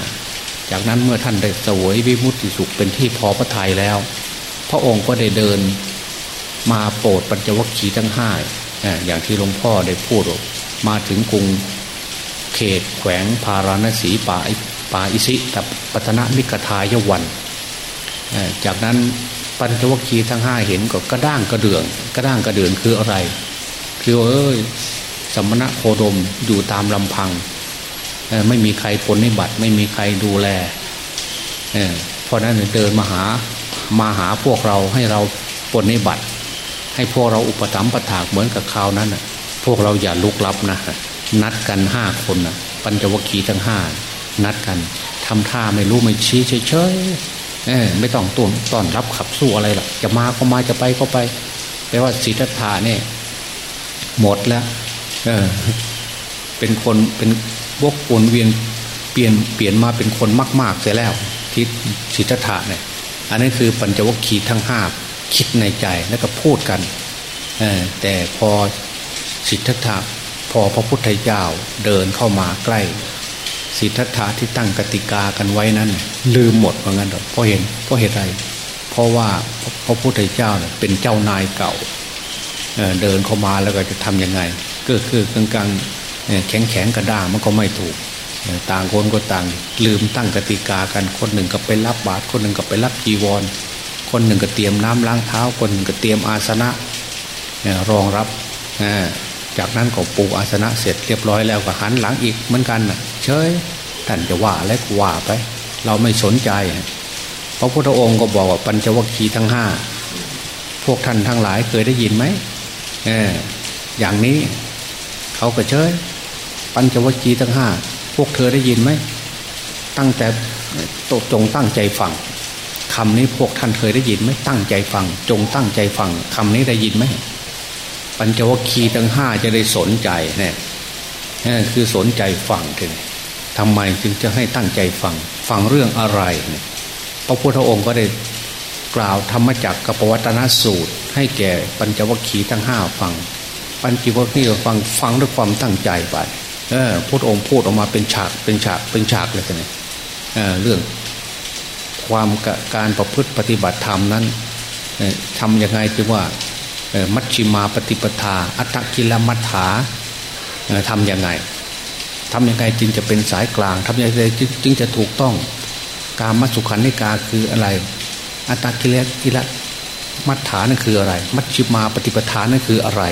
จากนั้นเมื่อท่านได้สวยวิมุตติสุขเป็นที่พอพระทัยแล้ว พระองค์ก็ได้เดินมาโปรดปัญจวัคคีย์ทั้งห้าอย่างที่หลวงพ่อได้พูดมาถึงกรุงเขตแขวงพาราณสีป่าปาอิสิกับปัตนะมิกทายวัน จากนั้นปัญจวัคคีย์ทั้งห้าเห็นก็กระด้างกระเดือง กระด้างกระเดืองคืออะไร คือเอ้ยสมณะโคดมอยู่ตามลำพัง ไม่มีใครผลนิบัติ ไม่มีใครดูแลเพราะนั้นเดินมาหามาหาพวกเราให้เราผลนิบัติ ให้พวกเราอุปถัมภ์ประถากเหมือนกับคราวนั้นพวกเราอย่าลุกลับนะนัดกันห้าคนนะปัญจวัคคีย์ทั้งห้านัดกันทำท่าไม่รู้ไม่ชี้เฉยเออไม่ต้องต้นต้อนรับขับสู้อะไรหรอกจะมาก็มาจะไปก็ไปแปลว่าสิทธัตถะเนี่ยหมดแล้วเออเป็นคนเป็น วกวนเวียนเปลี่ยนเปลี่ยนมาเป็นคนมากๆเสียแล้วทิศสิทธัตถะเนี่ยอันนี้คือปัญจวัคคีย์ทั้งห้าคิดในใจแล้วก็พูดกันแต่พอสิทธัตถะพอพระพุทธเจ้าเดินเข้ามาใกล้ สิทธัตถะที่ตั้งกติกากันไว้นั้น ลืมหมดเหมือนกันเพราะเห็นเพราะเหตุไรเพราะว่าพระพุทธเจ้าเนี่ยเป็นเจ้านายเก่าเเดินเข้ามาแล้วก็จะทํำยังไงก็คือกลาง แข็งแข็งกระด้างมันก็ไม่ถูก ต่างคนก็ต่างลืมตั้งกติกากันคนหนึ่งก็ไปรับบาตรคนหนึ่งก็ไปรับจีวร คนหนึ่งก็เตรียมน้ำล้างเท้า คนหนึ่งก็เตรียมอาสนะรองรับจากนั้นก็ปูอาสนะเสร็จเรียบร้อยแล้วก็หันหลังอีกเหมือนกันนะเฉยท่านจะว่าและว่าไป เราไม่สนใจพระพุทธองค์ก็บอกว่าปัญจวัคคีย์ทั้งห้าพวกท่านทั้งหลายเคยได้ยินไหมเอออย่างนี้เขาก็เฉย ปัญจวัคคีย์ทั้งห้าพวกเธอได้ยินไหมตั้งแต่ตจงตั้งใจฟังคำนี้พวกท่านเคยได้ยินไหมตั้งใจฟัง จงตั้งใจฟังคำนี้ได้ยินไหมปัญจวัคคีย์ทั้งห้าจะได้สนใจเนี่ยนี่คือสนใจฟังถึงทำไมจึงจะให้ตั้งใจฟังฟังเรื่องอะไรเนี่ยพระพุทธองค์ก็ได้กล่าวธรรมจักรกับปวัตนสูตร ให้แก่ปัญจวัคคีย์ทั้งห้าฟัง ปัญจวัคคีย์ฟังฟังด้วยความตั้งใจไป เออพุทธองค์พูดออกมาเป็นฉากเป็นฉากเป็นฉากเลยกันเออเรื่องความการประพฤติปฏิบัติธรรมนั้นทำยังไงจึงว่ามัชชิมาปฏิปทา อัตตกิลมัฏฐาทำยังไงทำยังไงจึงจะเป็นสายกลางทำยังไงจึงจะถูกต้องการมัสุขันนิกาคืออะไร อัตตกิเลกิละมัฏฐานั่นคืออะไร มัชชิมาปฏิปทานั่นคืออะไร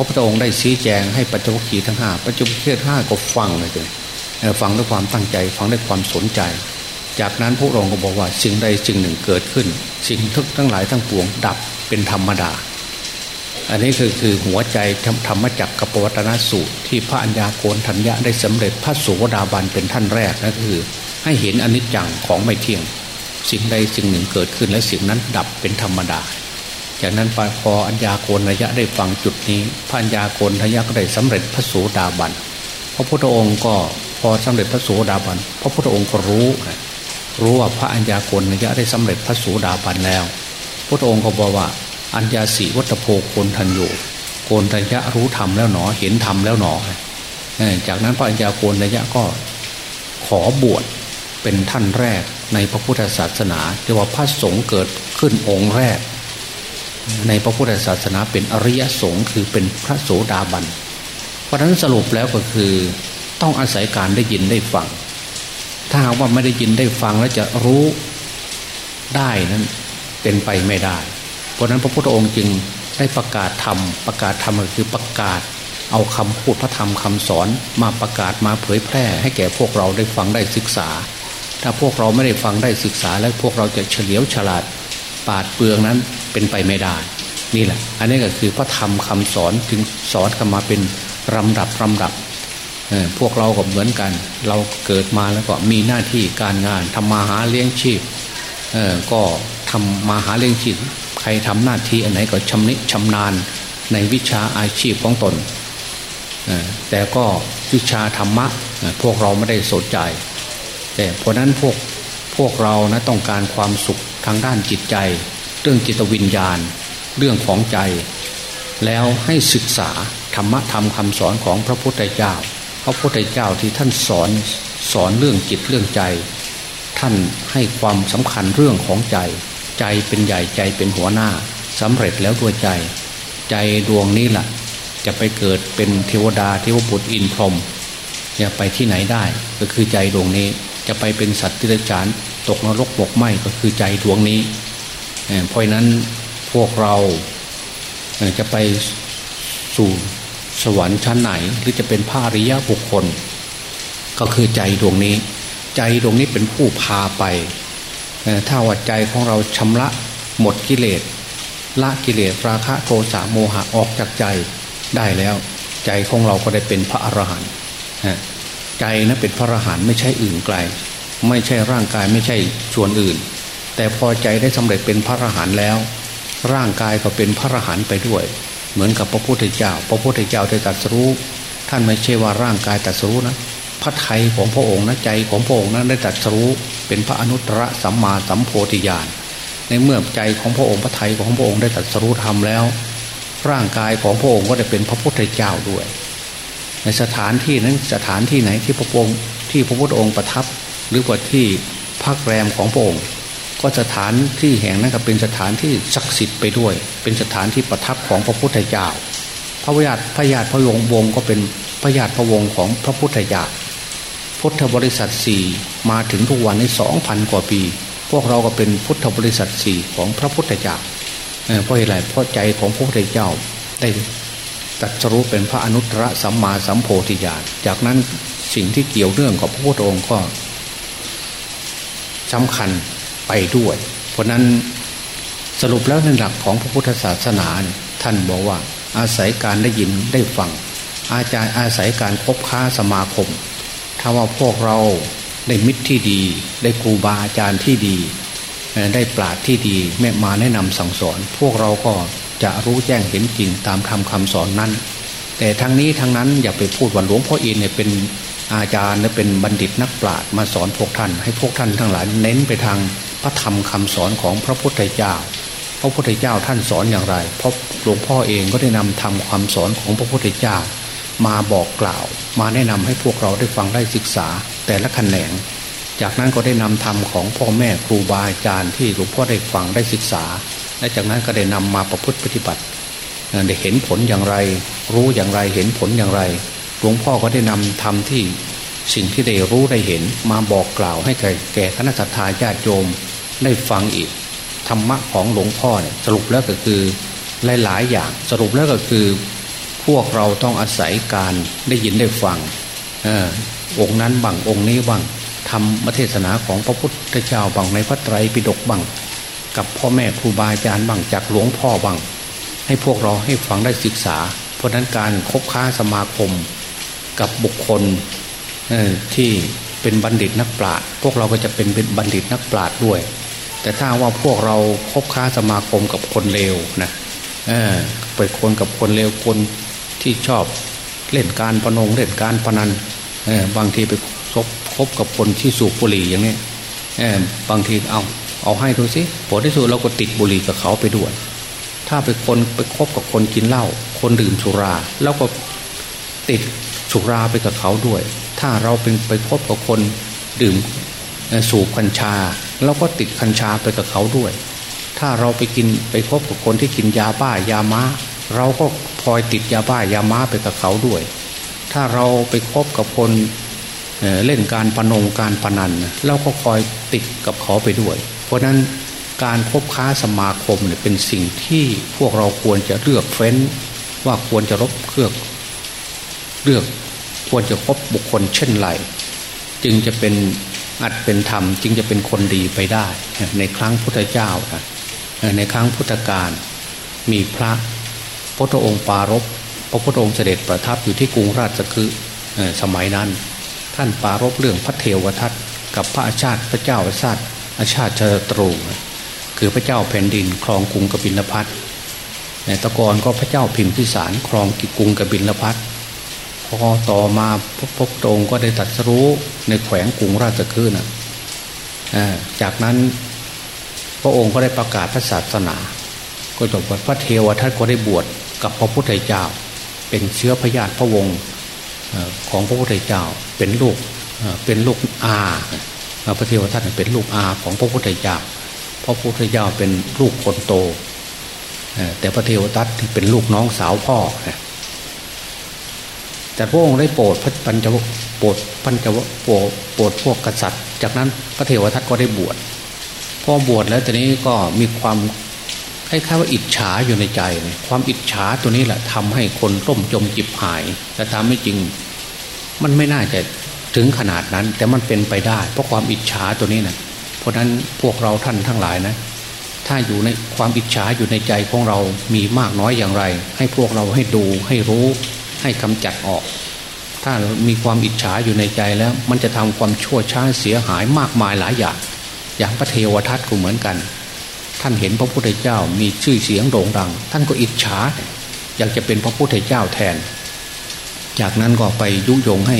ระพุทธองค์ได้ชี้แจงให้ปัจจุบันขีทั้งห้าปัจจุบันขีทั้งห้าก็ฟังเลยฟังด้วยความตั้งใจ ฟังด้วยความสนใจ จากนั้นพระองค์ก็บอกว่าสิ่งใดสิ่งหนึ่งเกิดขึ้น สิ่งทุกทั้งหลายทั้งปวงดับเป็นธรรมดา อันนี้คือคือหัวใจธรรมจักรกปวัตนสูตร ที่พระัญญาโกนทัญญาได้สำเร็จพระสุวดาบันเป็นท่านแรกนั่นคือ ให้เห็นอนิจจังของไม่เที่ยง สิ่งใดสิ่งหนึ่งเกิดขึ้นและสิ่งนั้นดับเป็นธรรมดา จากนั้นพออัญญาโกนทัญญาได้ฟังจุดนี้พระัญญาโกนทัญญาก็ได้สำเร็จพระสุวดาบันพระพุทธองค์ก็พอสำเร็จพระสุวดาบันพระพุทธองค์ก็รู้รู้ว่าพระอัญญาโกนทัญญาได้สำเร็จพระสุวดาบันแล้วพระองค์ก็บอกว่า อัญญาสีวัตโพโคนทันโยโกนทัญญะรู้ธรรมแล้วหนอเห็นธรรมแล้วหนอจากนั้นพระอัญญาโกนทัญญะก็ขอบวชเป็นท่านแรกในพระพุทธศาสนาเรียกว่าพระสงฆ์เกิดขึ้นองค์แรก ในพระพุทธศาสนาเป็นอริยสงฆ์คือเป็นพระโสดาบัน เพราะนั้นสรุปแล้วก็คือต้องอาศัยการได้ยินได้ฟัง ถ้าหากว่าไม่ได้ยินได้ฟังแล้วจะรู้ได้นั้นเป็นไปไม่ได้ เพราะนั้นพระพุทธองค์จึงได้ประกาศธรรมประกาศธรรมก็คือประกาศ เอาคำพูดพระธรรมคำสอนมาประกาศมาเผยแพร่ให้แก่พวกเราได้ฟังได้ศึกษา ถ้าพวกเราไม่ได้ฟังได้ศึกษาแล้วพวกเราจะเฉลียวฉลาด ปาดเปลืองนั้นเป็นไปไม่ได้นี่แหละ อันนี้ก็คือพระธรรมคำสอนถึงสอนกันมาเป็นลำดับลำดับพวกเราก็เหมือนกัน เราเกิดมาแล้วก็มีหน้าที่การงานทำมาหาเลี้ยงชีพก็ทำมาหาเลี้ยงชีพใครทำหน้าที่อันไหนก็ชำนิชำนาญในวิชาอาชีพของตนแต่ก็วิชาธรรมะพวกเราไม่ได้สนใจ แต่เพราะนั้นพวกพวกเรานะต้องการความสุขางด้านจิตใจ เรื่องจิตวิญญาณ เรื่องของใจ แล้วให้ศึกษาธรรมะธรรมคำสอนของพระพุทธเจ้า พระพุทธเจ้าที่ท่านสอนสอนเรื่องจิตเรื่องใจ ท่านให้ความสำคัญเรื่องของใจ ใจเป็นใหญ่ใจเป็นหัวหน้าสำเร็จแล้วตัวใจ ใจดวงนี้แหละจะไปเกิดเป็นเทวดาเทวบุตรอินพรหมจะไปที่ไหนได้ก็คือใจดวงนี้จะไปเป็นสัตว์ที่ระจาน ตกนรกบกไหมก็คือใจดวงนี้เพราะนั้นพวกเราจะไปสู่สวรรค์ชั้นไหน หรือจะเป็นพระอริยบุคคล ก็คือใจดวงนี้ ใจดวงนี้เป็นผู้พาไป ถ้าวัดใจของเราชำระหมดกิเลสละกิเลสราคะโทสะโมหะออกจากใจได้แล้ว ใจของเราก็ได้เป็นพระอรหันต์ใจนะเป็นพระอรหันต์ไม่ใช่อื่นไกล ไม่ใช่ร่างกายไม่ใช่ส่วนอื่น แต่พอใจได้สำเร็จเป็นพระอรหันต์แล้ว ร่างกายก็เป็นพระอรหันต์ไปด้วย เหมือนกับพระพุทธเจ้า พระพุทธเจ้าได้ตรัสรู้ ท่านไม่ใช่ว่าร่างกายตรัสรู้นะพระไทยของพระองค์นะใจของพระองค์นั้นได้ตรัสรู้เป็นพระอนุตตรสัมมาสัมโพธิญาณในเมื่อใจของพระองค์พระไทยของพระองค์ได้ตรัสรู้ธรรมแล้ว ร่างกายของพระองค์ก็ได้เป็นพระพุทธเจ้าด้วย ในสถานที่นั้นสถานที่ไหนที่พระองค์ที่พระพุทธองค์ประทับ หรือว่าที่พักแรมของพระองค์ก็สถานที่แห่งนั้นก็เป็นสถานที่ศักดิ์สิทธิ์ไปด้วย เป็นสถานที่ประทับของพระพุทธเจ้า พระญาติพระญาติพระวงวงก็เป็นพระญาติพระวงของพระพุทธเจ้าพุทธบริษัทสี่มาถึงทุกวันนี้สองพันกว่าปี พวกเราก็เป็นพุทธบริษัทสี่ของพระพุทธเจ้าเพราะอะไรเพราะใจของพระพุทธเจ้าได้ตัดรู้เป็นพระอนุตตรสัมมาสัมโพธิญาณจากนั้นสิ่งที่เกี่ยวเรื่องกับพระพุทธองค์ก็ สำคัญไปด้วย เพราะนั้นสรุปแล้วในหลักของพระพุทธศาสนาท่านบอกว่า อาศัยการได้ยินได้ฟัง อาจารย์อาศัยการคบค้าสมาคม ถ้าว่าพวกเราได้มิตรที่ดี ได้ครูบาอาจารย์ที่ดี ได้ปราดที่ดีแม่มาแนะนำสั่งสอน พวกเราก็จะรู้แจ้งเห็นจริงตามธรรมคาสอนนั้น แต่ทั้งนี้ทั้งนั้นอย่าไปพูดว่าหลวงพ่ออินเนี่ยเป็น อาจารย์และเป็นบัณฑิตนักปราชญ์มาสอนพวกท่าน ให้พวกท่านทั้งหลายเน้นไปทางพระธรรมคำสอนของพระพุทธเจ้า พระพุทธเจ้าท่านสอนอย่างไร เพราะหลวงพ่อเองก็ได้นำทำความสอนของพระพุทธเจ้า มาบอกกล่าว มาแนะนำให้พวกเราได้ฟังได้ศึกษา แต่ละแขนง จากนั้นก็ได้นำธรรมของพ่อแม่ครูบาอาจารย์ที่หลวงพ่อได้ฟังได้ศึกษา และจากนั้นก็ได้นำมาประพฤติปฏิบัติได้เห็นผลอย่างไร รู้อย่างไรเห็นผลอย่างไร หลวงพ่อก็ได้นำธรรมที่สิ่งที่ได้รู้ได้เห็นมาบอกกล่าวให้แก่แก่คณะสัตยาญาติโยมได้ฟังอีก ธรรมะของหลวงพ่อเนี่ยสรุปแล้วก็คือหลายๆอย่างสรุปแล้วก็คือ พวกเราต้องอาศัยการได้ยินได้ฟังอองค์นั้นบังองค์นี้บังทำมัเทศนาของพระพุทธเจ้าบังในพระไตรปิฎกบังกับพ่อแม่ครูบาอาจารย์บังจากหลวงพ่อบังให้พวกเราให้ฟังได้ศึกษา เพราะนั้นการคบค้าสมาคม กับบุคคลที่เป็นบัณฑิตนักปราชญ์พวกเราก็จะเป็นบัณฑิตนักปราชญ์ด้วย แต่ถ้าว่าพวกเราคบค้าสมาคมกับคนเลวนะไปคนกับคนเลวคนที่ชอบเล่นการพนงเล่นการพนันบางทีไปคบคบกับคนที่สูบบุหรี่อย่างนี้บางทีเอาเอาให้ดูสิผลที่สุดเราก็ติดบุหรี่กับเขาไปด้วย ถ้าไปคนไปคบกับคนกินเหล้าคนดื่มสุรา แล้วก็ติด สุราไปกับเขาด้วย ถ้าเราเป็นไปคบกับคนดื่มสูบกัญชาเราก็ติดกัญชาไปกับเขาด้วย ถ้าเราไปกินไปคบกับคนที่กินยาบ้ายาม้า เราก็พลอยติดยาบ้ายาม้าไปกับเขาด้วย ถ้าเราไปคบกับคนเเล่นการพนงการพนันเราก็คอยติดกับเขาไปด้วย เพราะนั้นการคบค้าสมาคมเนี่ยเป็นสิ่งที่พวกเราควรจะเลือกเฟ้น ว่าควรจะรบเครือก เลือกควรจะคบบุคคลเช่นไรจึงจะเป็นอัดเป็นธรรม จึงจะเป็นคนดีไปได้ ในครั้งพุทธเจ้าในครั้งพุทธกาลมีพระพุทธองค์ปารบพระพุทธองค์เสด็จประทับอยู่ที่กรุงราชคฤห์สมัยนั้น ท่านปารบเรื่องพระเทวทัตกับพระอาชาติพระเจ้าอาชาติอาชาติเชตรู คือพระเจ้าแผ่นดินครองกรุงกบิลพัทในตะกอนก็พระเจ้าพิมพิสารครองกิกรุงกบิลพัท พอต่อมาพระพุทธองค์ก็ได้ตัดสรู้ในแขวงกรุงราชคฤห์นะจากนั้นพระองค์ก็ได้ประกาศพระศาสนา ก็จบว่าพระเทวทัตก็ได้บวชกับพระพุทธเจ้า เป็นเชื้อพญาติพระวงศ์ของพระพุทธเจ้าเป็นลูกเป็นลูกอาพระเทวทัตเป็นลูกอาของพระพุทธเจ้าพระพุทธเจ้าเป็นลูกคนโตแต่พระเทวทัตเป็นลูกน้องสาวพ่อ แต่พระองค์ได้โปรดพระปัญจวโปรดปัญจวโปรดโปรดพวกกษัตริย์ จากนั้นพระเทวทัตก็ได้บวชพอบวชแล้วตอนนี้ก็มีความคล้ายๆว่าอิจฉาอยู่ในใจเนี่ยความอิจฉาตัวนี้แหละทำให้คนร่มจมจิบหาย แต่ทำไม่จริง มันไม่น่าจะถึงขนาดนั้น แต่มันเป็นไปได้ เพราะความอิจฉาตัวนี้นะเพราะนั้นพวกเราท่านทั้งหลายนะ ถ้าอยู่ในความอิจฉาอยู่ในใจของเรามีมากน้อยอย่างไร ให้พวกเราให้ดูให้รู้ ให้กำจัดออก ถ้ามีความอิจฉาอยู่ในใจแล้ว มันจะทำความชั่วช้าเสียหายมากมายหลายอย่าง อย่างพระเทวทัตก็เหมือนกัน ท่านเห็นพระพุทธเจ้ามีชื่อเสียงโด่งดัง ท่านก็อิจฉาอยากจะเป็นพระพุทธเจ้าแทน จากนั้นก็ไปยุยงให้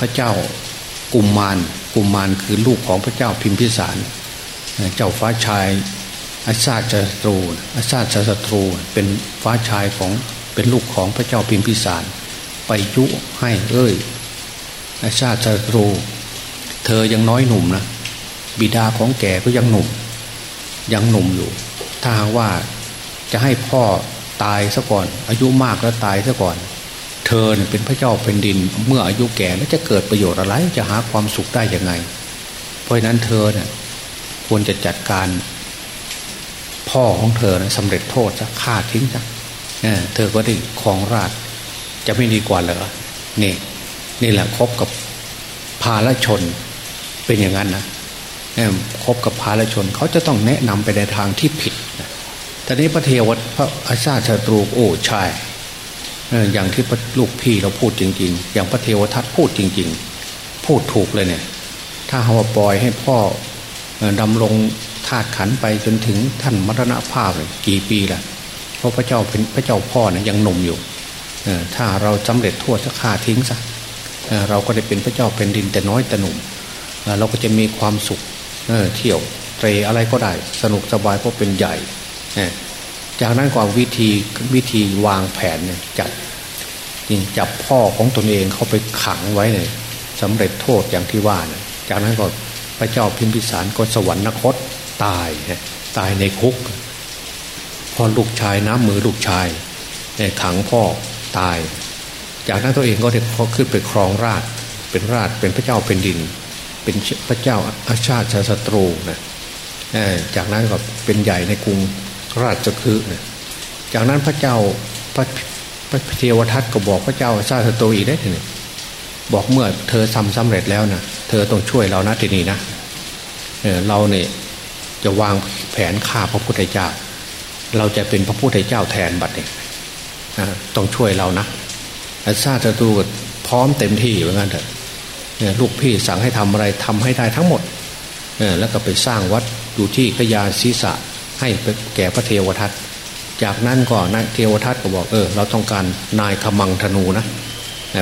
พระเจ้ากุมมารกุมมารคือลูกของพระเจ้าพิมพิสาร เจ้าฟ้าชายอาชาติศัตรูอาชาติศัตรูเป็นฟ้าชายของ เป็นลูกของพระเจ้าพิมพิสาร ไปยุให้เอ้ยอาชาติศัตรูเธอยังน้อยหนุ่มนะบิดาของแกก็ยังหนุ่ม ยังหนุ่มอยู่ ถ้าว่าจะให้พ่อตายซะก่อน อายุมากแล้วตายซะก่อน เธอเป็นพระเจ้าเป็นดิน เมื่ออายุแก่แล้วจะเกิดประโยชน์อะไรจะหาความสุขได้ยังไง เพราะนั้นเธอเนี่ยควรจะจัดการ พ่อของเธอนะสำเร็จโทษจะฆ่าทิ้งจ้ะ เธอก็ได้ครองราชจะไม่ดีกว่าเหรอนี่นี่แหละคบกับพาลชนเป็นอย่างนั้นนะคบกับพาลชนเขาจะต้องแนะนำไปในทางที่ผิดตอนนี้พระเทวพระอาชาติตรูโอ้ใช่อย่างที่ลูกพี่เราพูดจริง ๆ อย่างพระเทวทัตพูดจริง ๆ พูดถูกเลยเนี่ย ถ้าเราปล่อยให้พ่อดำรงธาตุขันไปจนถึงท่านมรณภาพเลยกี่ปีละ เพราะพระเจ้าเป็นพระเจ้าพ่อเนี่ยยังหนุ่มอยู่ถ้าเราสำเร็จทั่วสักฆ่าทิ้งซะเราก็ได้เป็นพระเจ้าเป็นดินแต่น้อยแต่หนุ่มเราก็จะมีความสุขเที่ยวเตรอะไรก็ได้สนุกสบายเพราะเป็นใหญ่จากนั้นก็วิธีวิธีวางแผนเนี่ยจับยิงจับพ่อของตนเองเขาไปขังไว้เลยสำเร็จโทษอย่างที่ว่าเนี่ยจากนั้นก็พระเจ้าพิมพิสารก็สวรรคตตายตายในคุก พอลูกชายน้ำมือลูกชายขังพ่อตาย จากนั้นตัวเองก็ได้ขึ้นไปครองราชเป็นราชเป็นพระเจ้าเป็นดิน เป็นพระเจ้าอาชาติศัตรูนะจากนั้นก็เป็นใหญ่ในกรุงราชคฤห์นะจากนั้นพระเจ้าพระพระเทวทัตก็บอกพระเจ้าอาชาติศัตรูอีกได้ทีนี้บอกเมื่อเธอทำสำเร็จแล้วนะเธอต้องช่วยเรานะทีนี้นะเเราเนี่ยจะวางแผนฆ่าพระพุทธเจ้า เราจะเป็นพระพุทธเจ้าแทนบัดนี้ต้องช่วยเรานะอาชาติศัตรูพร้อมเต็มที่เหมือนกันเถอะลูกพี่สั่งให้ทำอะไรทำให้ได้ทั้งหมดแล้วก็ไปสร้างวัดอยู่ที่กยาศีสะให้แก่พระเทวทัตจากนั้นก่อนนะเทวทัตก็บอกเออ เราต้องการนายขมังธนูนะ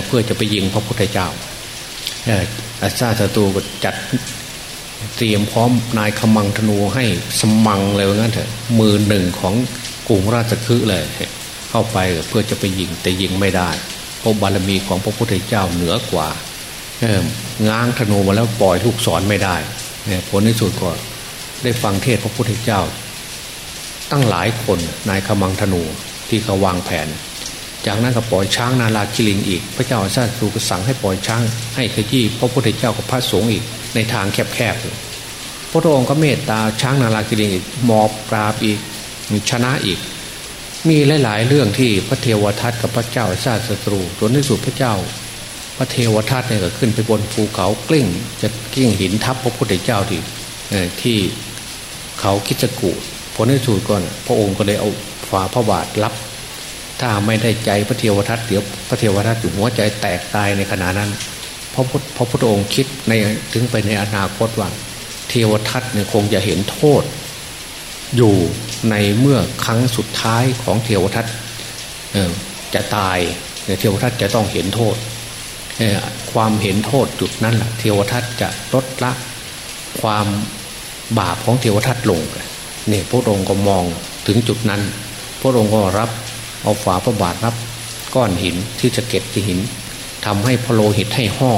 เพื่อจะไปยิงพระพุทธเจ้าอาชาศัตรูก็จัด เตรียมพร้อมนายขมังธนูให้สมังเลยว่างั้นเถอะมือหนึ่งของกรุงราชคฤห์เลย เข้าไปเพื่อจะไปยิงแต่ยิงไม่ได้เพราะบารมีของพระพุทธเจ้าเหนือกว่าง้างธนูมาแล้วปล่อยลูกศรไม่ได้ผลในสุดก็ได้ฟังเทศพระพุทธเจ้า ตั้งหลายคนนายขมังธนูที่เขาวางแผน จากนั้นก็ปล่อยช้างนาลาคิลิงอีก พระเจ้าอาชาติสูก็สั่งให้ปล่อยช้าง ให้ขยี้พระพุทธเจ้ากับพระสงฆ์อีกในทางแคบๆ พระองค์ก็เมตตาช้างนาลาคิลิงอีกมอบปราบอีกชนะอีก มีหลาย ๆ เรื่องที่พระเทวทัตกับพระเจ้าชาติศัตรูจนที่สุดพระเจ้า พระเทวทัตเนี่ยก็ขึ้นไปบนภูเขากลิ้ง จะกลิ้งหินทับพระพุทธเจ้าที่ที่เขาคิจกูผลที่สุดก่อนพระองค์ก็เลยเอาฝ่าพระบาทรับ ถ้าไม่ได้ใจพระเทวทัตเดี๋ยวพระเทวทัตอยู่หัวใจแตกตายในขณะนั้นเพราะพระพุทธองค์คิดในถึงไปในอนาคตว่า เทวทัตเนี่ยคงจะเห็นโทษ อยู่ในเมื่อครั้งสุดท้ายของเทวทัตจะตายเทวทัตจะต้องเห็นโทษ ความเห็นโทษจุดนั้นแหละเทวทัตจะลดละความบาปของเทวทัตลงเนี่ยพระองค์ก็มองถึงจุดนั้น พระองค์ก็รับเอาฝาพระบาทรับ ก้อนหินที่จะเก็บที่หินทำให้พระโลหิตให้ห่อ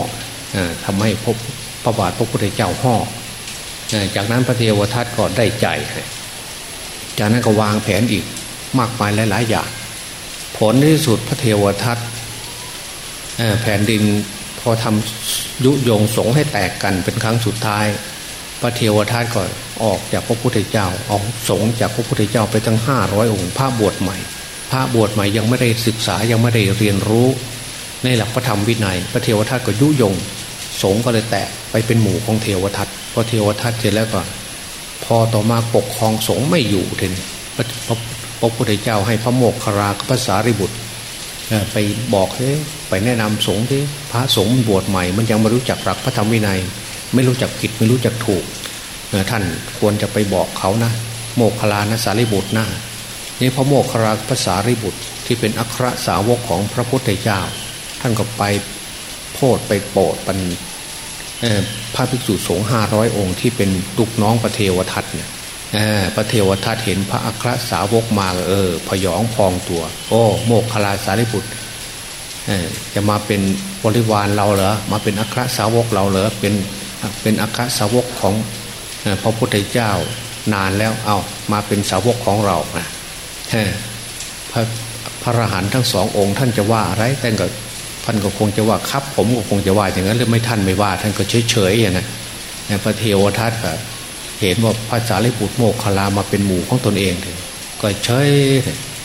ทำให้พบพระบาทพระพุทธเจ้าห่อ จากนั้นพระเทวทัตก็ได้ใจ จากนั้นก็วางแผนอีกมากมายหลาย ๆ อย่าง ผลที่สุดพระเทวทัตแผ่นดินพอทำยุยงสงให้แตกกันเป็นครั้งสุดท้าย พระเทวทัตก็ออกจากพระพุทธเจ้าออกสงจากพระพุทธเจ้าไปทั้งห้าร้อยองค์พระบวชใหม่ พระบวชใหม่ยังไม่ได้ศึกษายังไม่ได้เรียนรู้ ในหลักพระธรรมวินัย พระเทวทัตก็ยุยง สงก็เลยแตกไปเป็นหมู่ของเทวทัตพอเทวทัตเสร็จแล้วก็พอต่อมาปกครองสงไม่อยู่เทนพระพระพุทธเจ้าให้พระโมกขราภาษาริบุตรไปบอกเฮ้ไปแนะนำสงฆ์ที่พระสงฆ์บวชใหม่ มันยังไม่รู้จักหลักพระธรรมวินัย ไม่รู้จักผิดไม่รู้จักถูกท่านควรจะไปบอกเขานะ โมคคลานะสารีบุตรนะนี่พระโมคคลาภาษาริบุตรที่เป็นอัครสาวกของพระพุทธเจ้า ท่านก็ไป โพดไปโปรดปันพระภิกษุสงฆ์ห้าร้อยองค์ที่เป็นลูกน้องพระเทวทัตเนี่ยพระเทวทัตเห็นพระอัครสาวกมาเออพยองพองตัว โอ้โมกขลาสารีบุตรจะมาเป็นบริวารเราเหรอมาเป็นอัครสาวกเราเหรอเป็นเป็นอัครสาวกของพระพุทธเจ้านานแล้วเอามาเป็นสาวกของเรานะพระพระอรหันต์ทั้งสององค์ ท่านจะว่าอะไรแต่ก็ ท่านก็คงจะว่าครับ ผมก็คงจะว่าอย่างนั้นหรือไม่ท่านไม่ว่า ท่านก็เฉยเฉยอย่างนั้นพระเทวทัตก็เห็นว่าพระสารีบุตรโมกขลามาเป็นหมู่ของตนเองเลยก็เฉย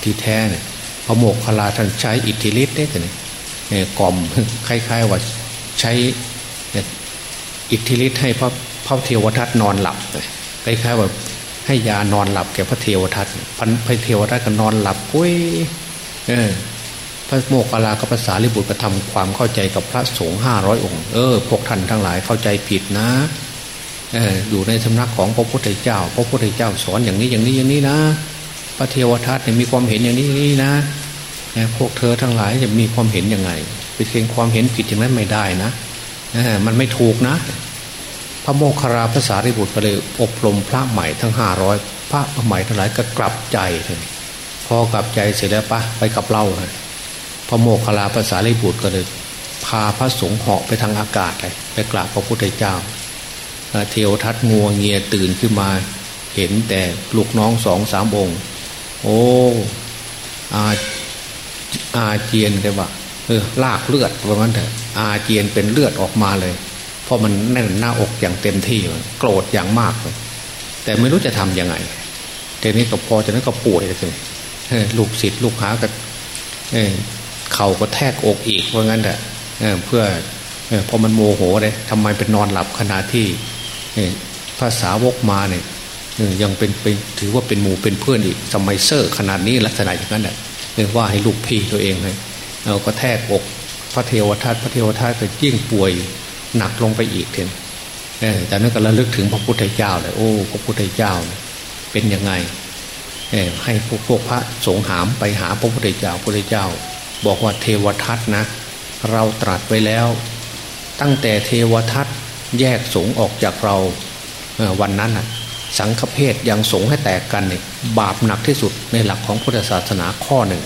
ที่แท้เนี่ยพระโมกขลาท่านใช้อิทธิฤทธิ์ได้แต่เนี่ยกล่อมคล้ายๆว่าใช้อิทธิฤทธิ์ให้พระพระเทวทัตนอนหลับคล้ายๆว่าให้ยานอนหลับแก่พระเทวทัตพันพระเทวทัตก็นอนหลับปุ้ยเออ พระโมกขลากับภาษาลิบุตรก็ทำความเข้าใจกับพระสงฆ์ห้าร้อยองค์ เออ พวกท่านทั้งหลายเข้าใจผิดนะอยู่ในสำนักของพระพุทธเจ้า พระพุทธเจ้าสอนอย่างนี้อย่างนี้อย่างนี้นะ พระเทวทัตเนี่ยมีความเห็นอย่างนี้นี่นะ พวกเธอทั้งหลายจะมีความเห็นยังไง ไปเพียงความเห็นผิดอย่างนั้นไม่ได้นะมันไม่ถูกนะ พระโมคคาราภาษาริบุตรก็เลยอบรมพระใหม่ทั้งห้าร้อยพระใหม่ทั้งหลายก็กลับใจ พอกลับใจเสร็จแล้วปะไปกับเราเลย พระโมคคาราภาษาริบุตรก็เลยพาพระสงฆ์เหาะไปทางอากาศเลยไปกราบพระพุทธเจ้าเทวทัตงัวเงียตื่นขึ้นมา เห็นแต่ลูกน้องสองสามองค์ โอ้อาอาเจียนเลยว่าเออลากเลือดว่างั้นเถอะอาเจียนเป็นเลือดออกมาเลย เพราะมันแน่นหน้าอกอย่างเต็มที่โกรธอย่างมากเลยแต่ไม่รู้จะทํำยังไงทีนี้ก็พอจากนั้นก็ป่วยเลยลูกศิษย์ลูกหาก็ เข่าก็แทกอกอีกว่าะงั้นเถอะเพื่อพอมันโมโหเลยทำไมเป็นนอนหลับขณะที่ภาษาวกมาเนี่ยยังเป็นไปถือว่าเป็นหมู่เป็นเพื่อนอีกสมัยเซอร์ขนาดนี้ลักษณะอย่างนั้นแหละเรียว่าให้ลูกพี่ตัวเองเลยเราก็แทกอกพระเทวทัตพระเทวทัตก็ยิ่งป่วยหนักลงไปอีกเถอะแต่นั้นก็ระลึกถึงพระพุทธเจ้าเลยโอ้พระพุทธเจ้าเป็นยังไงให้พวกพวกพระสงฆ์หามไปหาพระพุทธเจ้าพระพุทธเจ้า บอกว่าเทวทัตนะ เราตรัสไว้แล้ว ตั้งแต่เทวทัตแยกสงออกจากเราวันนั้นสังฆเพศยังสงให้แตกกันเนี่ยบาปหนักที่สุดในหลักของพุทธศาสนาข้อหนึ่ง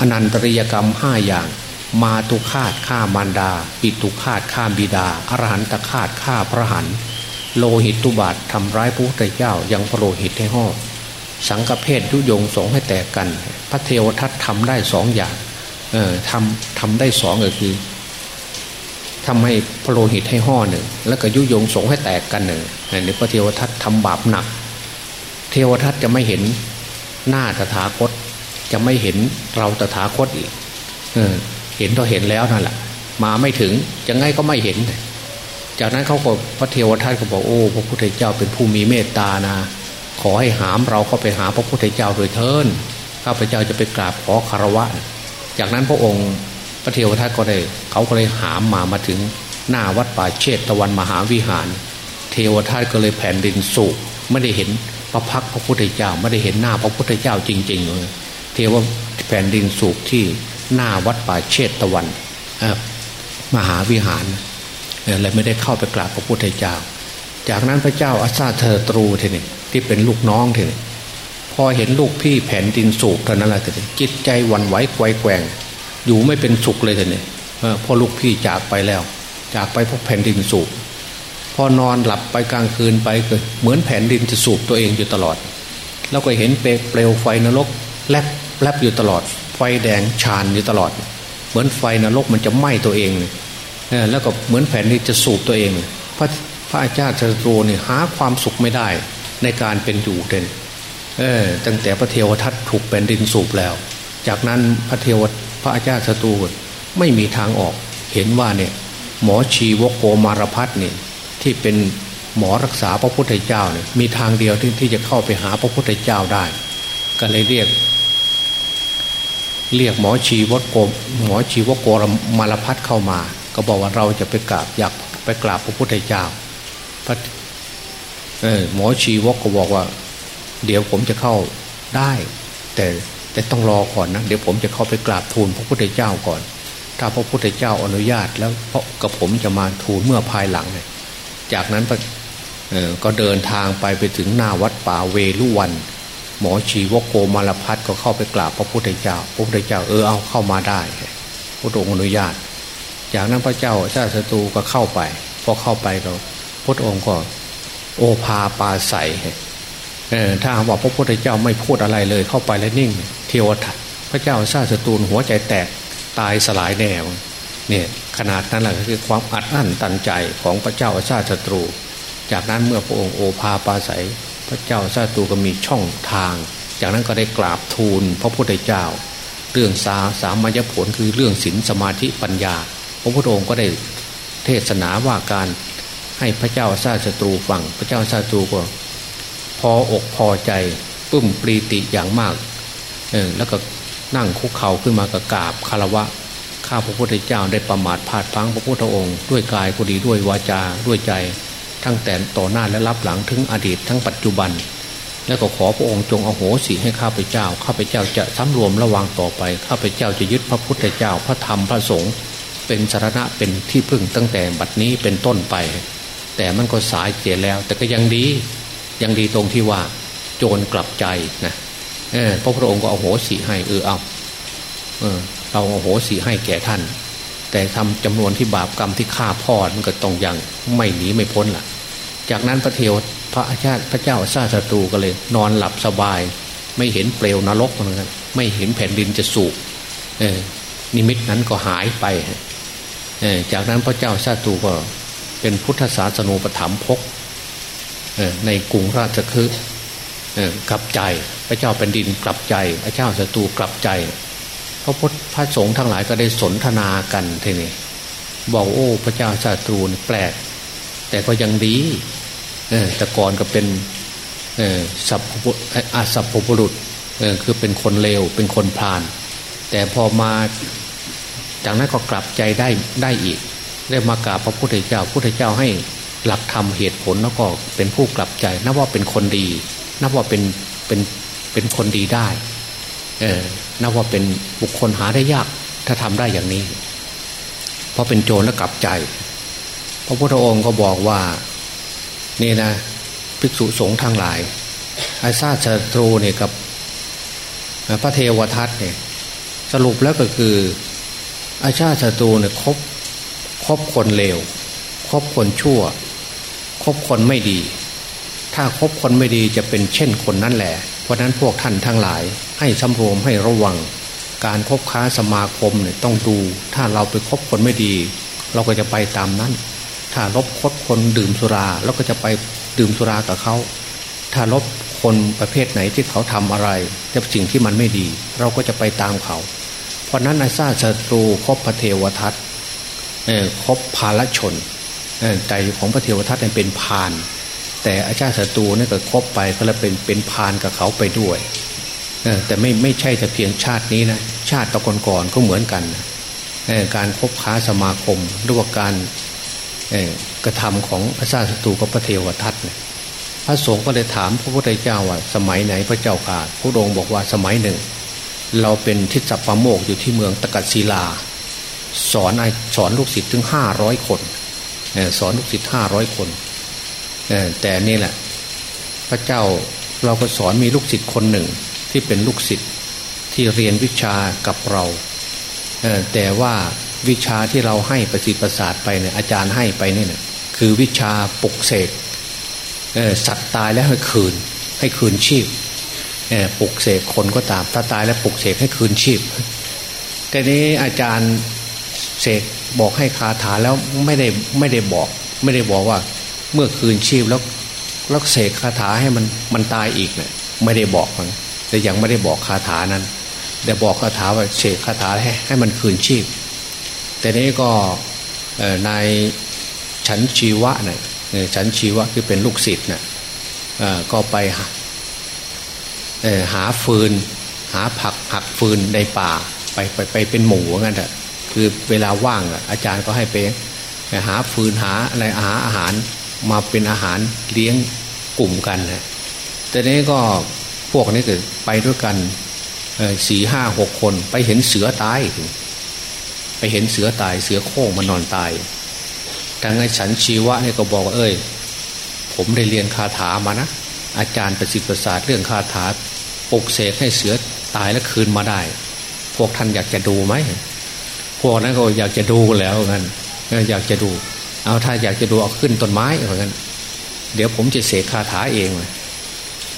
อนันตริยกรรมห้าอย่าง มาตุคาตฆ่ามารดา ปิตุคาตฆ่าบิดา อรหันตคาตฆ่าพระหันโลหิตตุบาททำร้ายพระพุทธเจ้ายังพระโลหิตให้ห่อสังฆเพศยุยงสงให้แตกกัน ระเทวทัตทำได้สองอย่างเออทำทำได้สองก็คือทำให้พระโลหิตให้ห่อหนึ่งแล้วก็ยุยงสงให้แตกกันหนึ่งในพระเทวทัตทำบาปหนัก เทวทัตจะไม่เห็นหน้าตถาคต จะไม่เห็นเราตถาคตอีกเออเห็นเราเห็นแล้วนั่นแหละมาไม่ถึงจะไงก็ไม่เห็น จากนั้นเขาก็พระเทวทัตก็บอกโอ้พระพุทธเจ้าเป็นผู้มีเมตตานะ ขอให้หามเราเข้าไปหาพระพุทธเจ้าโดยเทิน ข้าพเจ้าจะไปกราบขอคารวะ จากนั้นพระองค์พระเทวทัตก็ได้เขาก็เลยหามมามาถึงหน้าวัดป่าเชตตะวันมหาวิหาร เทวทัตก็เลยแผ่นดินสูบไม่ได้เห็นพระพักพระพุทธเจ้าไม่ได้เห็นหน้าพระพุทธเจ้าจริงๆเลยเทวแผ่นดินสูบที่หน้าวัดป่าเชตตะวันมหาวิหารเลยไม่ได้เข้าไปกราบพระพุทธเจ้า จากนั้นพระเจ้าอาซาเธอตรูเทนี่ที่เป็นลูกน้องเทนี่ พอเห็นลูกพี่แผ่นดินสูบเท่านั้นแหละเทนี่จิตใจวันไหวไกวแกว่ง อยู่ไม่เป็นสุขเลยแต่เนี่ยพอลูกพี่จากไปแล้ว จากไปพวกแผ่นดินสูบพอนอนหลับไปกลางคืนไปเกิดเหมือนแผ่นดินจะสูบตัวเองอยู่ตลอด แล้วก็เห็นเปลวไฟนรกแลบแลบอยู่ตลอด ไฟแดงชานอยู่ตลอด เหมือนไฟนรกมันจะไหม้ตัวเองเลยแล้วก็เหมือนแผ่นดินจะสูบตัวเอง พระพระอาจารย์จตุรเนี่ยหาความสุขไม่ได้ในการเป็นอยู่เด่น ตั้งแต่พระเทวทัตถูกแผ่นดินสูบแล้ว จากนั้นพระเทวพระอาจารย์สตูไม่มีทางออกเห็นว่าเนี่ยหมอชีวโกมารพัฒเนี่ยที่เป็นหมอรักษาพระพุทธเจ้าเนี่ยมีทางเดียวที่ที่จะเข้าไปหาพระพุทธเจ้าได้ ก็เลยเรียก เรียกหมอชีวโกหมอชีวโกมารพัฒเข้ามา ก็บอกว่าเราจะไปกราบอยากไปกราบพระพุทธเจ้าพระหมอชีวกก็บอกว่า เดี๋ยวผมจะเข้าได้ แต่แต่ต้องรอก่อนนะเดี๋ยวผมจะเข้าไปกราบทูลพระพุทธเจ้าก่อน ถ้าพระพุทธเจ้าอนุญาตแล้วเพราะกับผมจะมาทูลเมื่อภายหลังเนี่ยจากนั้นก็เดินทางไปไปถึงหน้าวัดป่าเวลุวัน หมอชีวโกมารพัฒก็เข้าไปกราบพระพุทธเจ้า พระพุทธเจ้าเออเอาเข้ามาได้พระองค์อนุญาต จากนั้นพระเจ้าชาติศัตรูก็เข้าไปพอเข้าไปก็พระองค์ก็โอภาปาใส ถ้าบอกพระพุทธเจ้าไม่พูดอะไรเลยเข้าไปแล้วนิ่ง เทวทัตพระเจ้าชาติศัตรูหัวใจแตกตายสลายแน่เนี่ยขนาดนั้นแหละคือความอัดอั้นตันใจของพระเจ้าชาติศัตรู จากนั้นเมื่อพระองค์โอภาปาศัย พระเจ้าชาติศัตรูก็มีช่องทาง จากนั้นก็ได้กราบทูลพระพุทธเจ้า เรื่องสาสามัญผลคือเรื่องศีลสมาธิปัญญา พระพุทธองค์ก็ได้เทศนาว่าการให้พระเจ้าชาติศัตรูฟังพระเจ้าชาติศัตรูก็ ออกพอใจปึ้มปรีติอย่างมากเออแล้วก็นั่งคุกเข่าขึ้นมากระกาบคารวะข้าพระพุทธเจ้าได้ประมาทพลาดพังพระพุทธองค์ ด้วยกายก็ดีด้วยวาจาด้วยใจ ทั้งแต่ต่อหน้าและรับหลังถึงอดีตทั้งปัจจุบัน และก็ขอพระองค์จงอโหสิให้ข้าพเจ้า ข้าพเจ้าจะสำรวมระวังต่อไป ข้าพเจ้าจะยึดพระพุทธเจ้าพระธรรมพระสงฆ์เป็นสารณะเป็นที่พึ่งตั้งแต่บัดนี้เป็นต้นไป แต่มันก็สายเสียแล้ว แต่ก็ยังดี ยังดีตรงที่ว่าโจรกลับใจนะเออพระพุทธองค์ก็เอาโหสิให้เออเอาเออเราโอ้โหสีให้แก่ท่าน แต่ทำจำนวนที่บาปกรรมที่ฆ่าพ่อมันก็ต้องยังไม่หนีไม่พ้นล่ะ จากนั้นพระเทวพระอาชาติพระเจ้าซาสตูก็เลย นอนหลับสบาย ไม่เห็นเปลวนรกเหมือนกันไม่เห็นแผ่นดินจะสูบเออนิมิตนั้นก็หายไปเออจากนั้นพระเจ้าซาตูก็เป็นพุทธศาสนูปถัมภก ในกรุงราชคฤห์กลับใจ พระเจ้าแผ่นดินกลับใจ พระเจ้าศัตรูกลับใจพระพุทธพระสงฆ์ทั้งหลายก็ได้สนทนากันทีนี้บอกโอ้ พระเจ้าชาตรูแปลก แต่ก็ยังดีแต่ก่อนก็เป็นออสัพอาสัพบุรุษคือเป็นคนเลวเป็นคนพาลแต่พอมาจากนั้นก็กลับใจได้ได้อีก ได้มากราบพระพุทธเจ้าพุทธเจ้าให้ หลักธรรมเหตุผลแล้วก็เป็นผู้กลับใจ นับว่าเป็นคนดี นับว่าเป็นเป็นเป็นคนดีได้ เออนับว่าเป็นบุคคลหาได้ยาก ถ้าทำได้อย่างนี้ เพราะเป็นโจรแล้วกลับใจ พระพุทธองค์ก็บอกว่า นี่นะภิกษุสงฆ์ทั้งหลายอาซาชตรูเนี่ยกับพระเทวทัตเนี่ยสรุปแล้วก็คืออาชาติศัตรูเนี่ยคบคบคนเลวคบคนชั่ว คบคนไม่ดี ถ้าคบคนไม่ดีจะเป็นเช่นคนนั่นแหละ เพราะนั้นพวกท่านทั้งหลาย ให้สำรวมให้ระวัง การคบค้าสมาคมเนี่ยต้องดู ถ้าเราไปคบคนไม่ดี เราก็จะไปตามนั้น ถ้าลบคบคนดื่มสุราเราก็จะไปดื่มสุรากับเขาถ้าลบคนประเภทไหนที่เขาทำอะไรแต่สิ่งที่มันไม่ดี เราก็จะไปตามเขา เพราะนั้นอาซาศัตรูคบพระเทวทัตคบพาลชน ใจของพระเทวทัตเป็นพาน แต่อาชาติศัตรูนี่ก็คบไปก็แล้วเป็นเป็นพานกับเขาไปด้วยแต่ไม่ไม่ใช่แต่เพียงชาตินี้นะชาติตะก่อนก็เหมือนกันการคบค้าสมาคมหรือว่าการกระทำของอาชาติศัตรูกับพระเทวทัตเนี่ยพระสงฆ์ก็เลยถามพระพุทธเจ้าว่าสมัยไหนพระเจ้าข่าพระองค์บอกว่าสมัยหนึ่ง เราเป็นทิศปะโมกอยู่ที่เมืองตะกัศิลา สอนสอนลูกศิษย์ถึงห้าร้อยคน สอนลูกศิษย์ห้าร้อยคนแต่นี่แหละ พระเจ้าเราก็สอนมีลูกศิษย์คนหนึ่งที่เป็นลูกศิษย์ที่เรียนวิชากับเราแต่ว่าวิชาที่เราให้ประสิทธิประสาทไปเนี่ยอาจารย์ให้ไปนี่เนี่ยคือวิชาปลุกเสกสัตว์ตายแล้วให้คืน ให้คืนชีพปลุกเสกคนก็ตามถ้าตายแล้วปลุกเสกให้คืนชีพแต่นี้อาจารย์เสก บอกให้คาถาแล้วไม่ได้ไม่ได้บอก ไม่ได้บอกว่า เมื่อคืนชีพแล้วแล้วเสกคาถาให้มันมันตายอีกเนะี่ยไม่ได้บอกมันแต่ยังไม่ได้บอกคาถานั้นแต่บอกคาถาว่าเสกคาถาให้ให้มันคืนชีพ แต่นี้ก็ในฉันชีวะเนี่ยฉันชีวะคือเป็นลูกศิษย์เนี่ยก็ไปหาฟืน หาผักหักฟืนในป่า ไปไปไปเป็นหมูงั้นแหะ คือเวลาว่างอาจารย์ก็ให้ไปหาฟืนหาอะไรหาอาหารมาเป็นอาหารเลี้ยงกลุ่มกันนะแต่นี้ก็พวกนี้ก็ไปด้วยกันสี่ห้าหกคนไปเห็นเสือตาย ไปเห็นเสือตายเสือโค้งมันนอนตายทางไอ้ฉันชีวะเนี่ยก็บอกว่าเอ้ย ผมได้เรียนคาถามานะ อาจารย์ประสิทธิ์ประสาทเรื่องคาถาปลุกเสกให้เสือตายแล้วคืนมาได้ พวกท่านอยากจะดูไหม วกนั้นก็อยากจะดูแล้วงั้นอยากจะดู เอาถ้าอยากจะดูเอาขึ้นต้นไม้เหมือนกันเดี๋ยวผมจะเสกคาถาเองเลย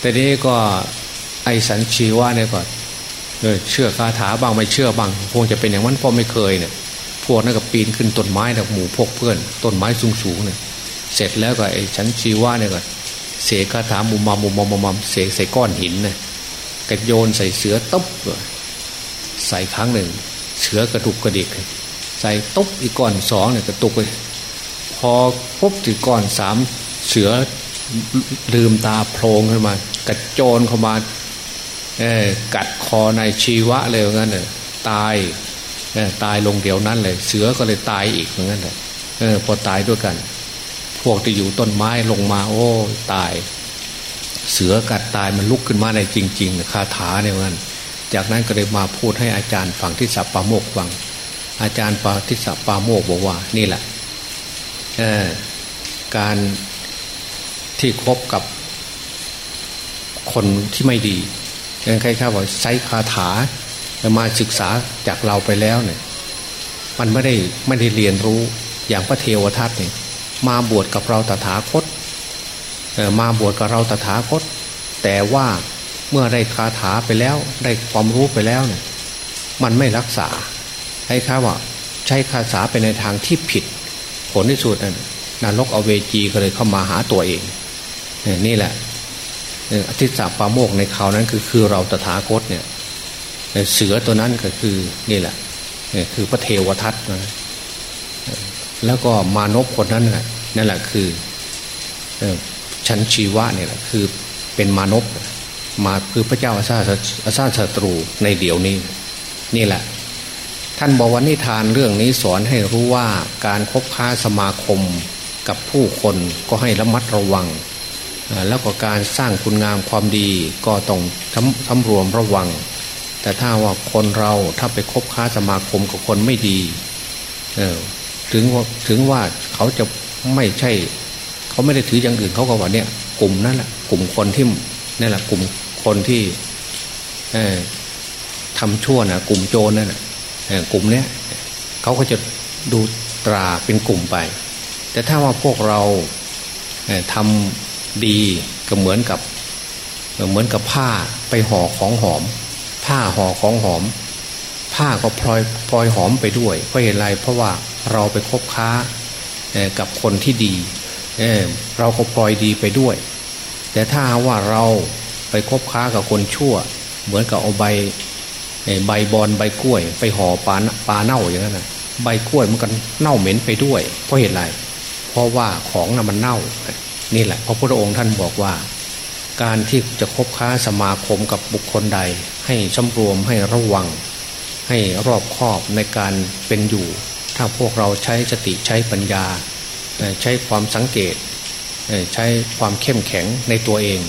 แต่นี้ก็ไอสันชีวะเนี่ยก็เชื่อคาถาบ้างไม่เชื่อบ้างคงจะเป็นอย่างนั้นเพราะไม่เคยเนี่ยพวกนั้นก็ปีนขึ้นต้นไม้นะหมู่พวกเพื่อนต้นไม้สูงๆเนี่ยเสร็จแล้วก็ไอ้ฉันชีว่าเนี่ยก็เสกคาถามุมมามุมมามุมมาเสกใส่ก้อนหินเนี่ยกระโยนใส่เสือตุ๊บใส่ครั้งหนึ่ง เสือกระดุกกระดิก ใส่ตุ๊บอีกก้อนสองเนี่ยกระตุกไปพอพบถึงก้อนสามเสือลืมตาโพลงขึ้นมา กระโจนเข้ามากัดคอนายชีวะเลยงั้นเลยตายตายลงเดี๋ยวนั้นเลย เสือก็เลยตายอีกเหมือนกันเลยเออพอตายด้วยกัน พวกที่อยู่ต้นไม้ลงมา โอ้ตาย เสือกัดตายมันลุกขึ้นมาในจริงๆคาถาเนี่ยมัน จากนั้นก็เลยมาพูดให้อาจารย์ฟังที่สัปปาโมกฟัง อาจารย์ปาทิสัปปาโมกบอกว่านี่แหละการที่คบกับคนที่ไม่ดียังใครๆบอกใช้คาถามาศึกษาจากเราไปแล้วเนี่ย มันไม่ได้ไม่ได้เรียนรู้อย่างพระเทวทัตเนี่ยมาบวชกับเราตถาคตมาบวชกับเราตถาคต แต่ว่า เมื่อได้คาถาไปแล้วได้ความรู้ไปแล้วเนี่ยมันไม่รักษาให้ข้าว่าใช้คาถาไปในทางที่ผิด ผลที่สุดนั่นนรกเอเวจีก็เลยเข้ามาหาตัวเองนี่แหละอธิษฐาปาโมกในคราวนั้นคือคือเราตถาคตเนี่ยเสือตัวนั้นก็คือนี่แหละคือพระเทวทัตนะแล้วก็มานพคนนั้นนั่นแหละคือชั้นชีวะเนี่ยแหละคือเป็นมานพ มาคือพระเจ้าอาซาอาซาศัตรูในเดี๋ยวนี้ นี่แหละ ท่านบอกว่านิทานเรื่องนี้สอนให้รู้ว่าการคบค้าสมาคมกับผู้คนก็ให้ระมัดระวัง แล้วก็การสร้างคุณงามความดีก็ต้องทำรวมระวัง แต่ถ้าว่าคนเราถ้าไปคบค้าสมาคมกับคนไม่ดีถึงว่าถึงว่าเขาจะไม่ใช่ เขาไม่ได้ถืออย่างอื่นเขาก็ว่าเนี่ย กลุ่มนั่นแหละกลุ่มคนที่นี่แหละกลุ่ม คนที่ทำชั่วนะกลุ่มโจรนั่นแหละกลุ่มเนี้ยเขาก็จะดูตราเป็นกลุ่มไป แต่ถ้าว่าพวกเราทำดีก็เหมือนกับ เหมือนกับผ้าไปห่อของหอม ผ้าห่อของหอม ผ้าก็พลอยพลอยหอมไปด้วย เพราะเหตุไรเพราะว่าเราไปคบค้ากับคนที่ดี เราก็พลอยดีไปด้วย แต่ถ้าว่าเรา ไปคบค้ากับคนชั่ว เหมือนกับเอาใบใบบอลใบกล้วย ไปห่อปลาปลาเน่าอย่างนั้นนะใบกล้วยมันก็เน่าเหม็นไปด้วย เพราะเหตุไรเพราะว่าของน่ะมันเน่า นี่แหละพระพุทธองค์ท่านบอกว่า การที่จะคบค้าสมาคมกับบุคคลใด ให้สำรวมให้ระวัง ให้รอบคอบในการเป็นอยู่ ถ้าพวกเราใช้สติใช้ปัญญา ใช้ความสังเกต ใช้ความเข้มแข็งในตัวเอง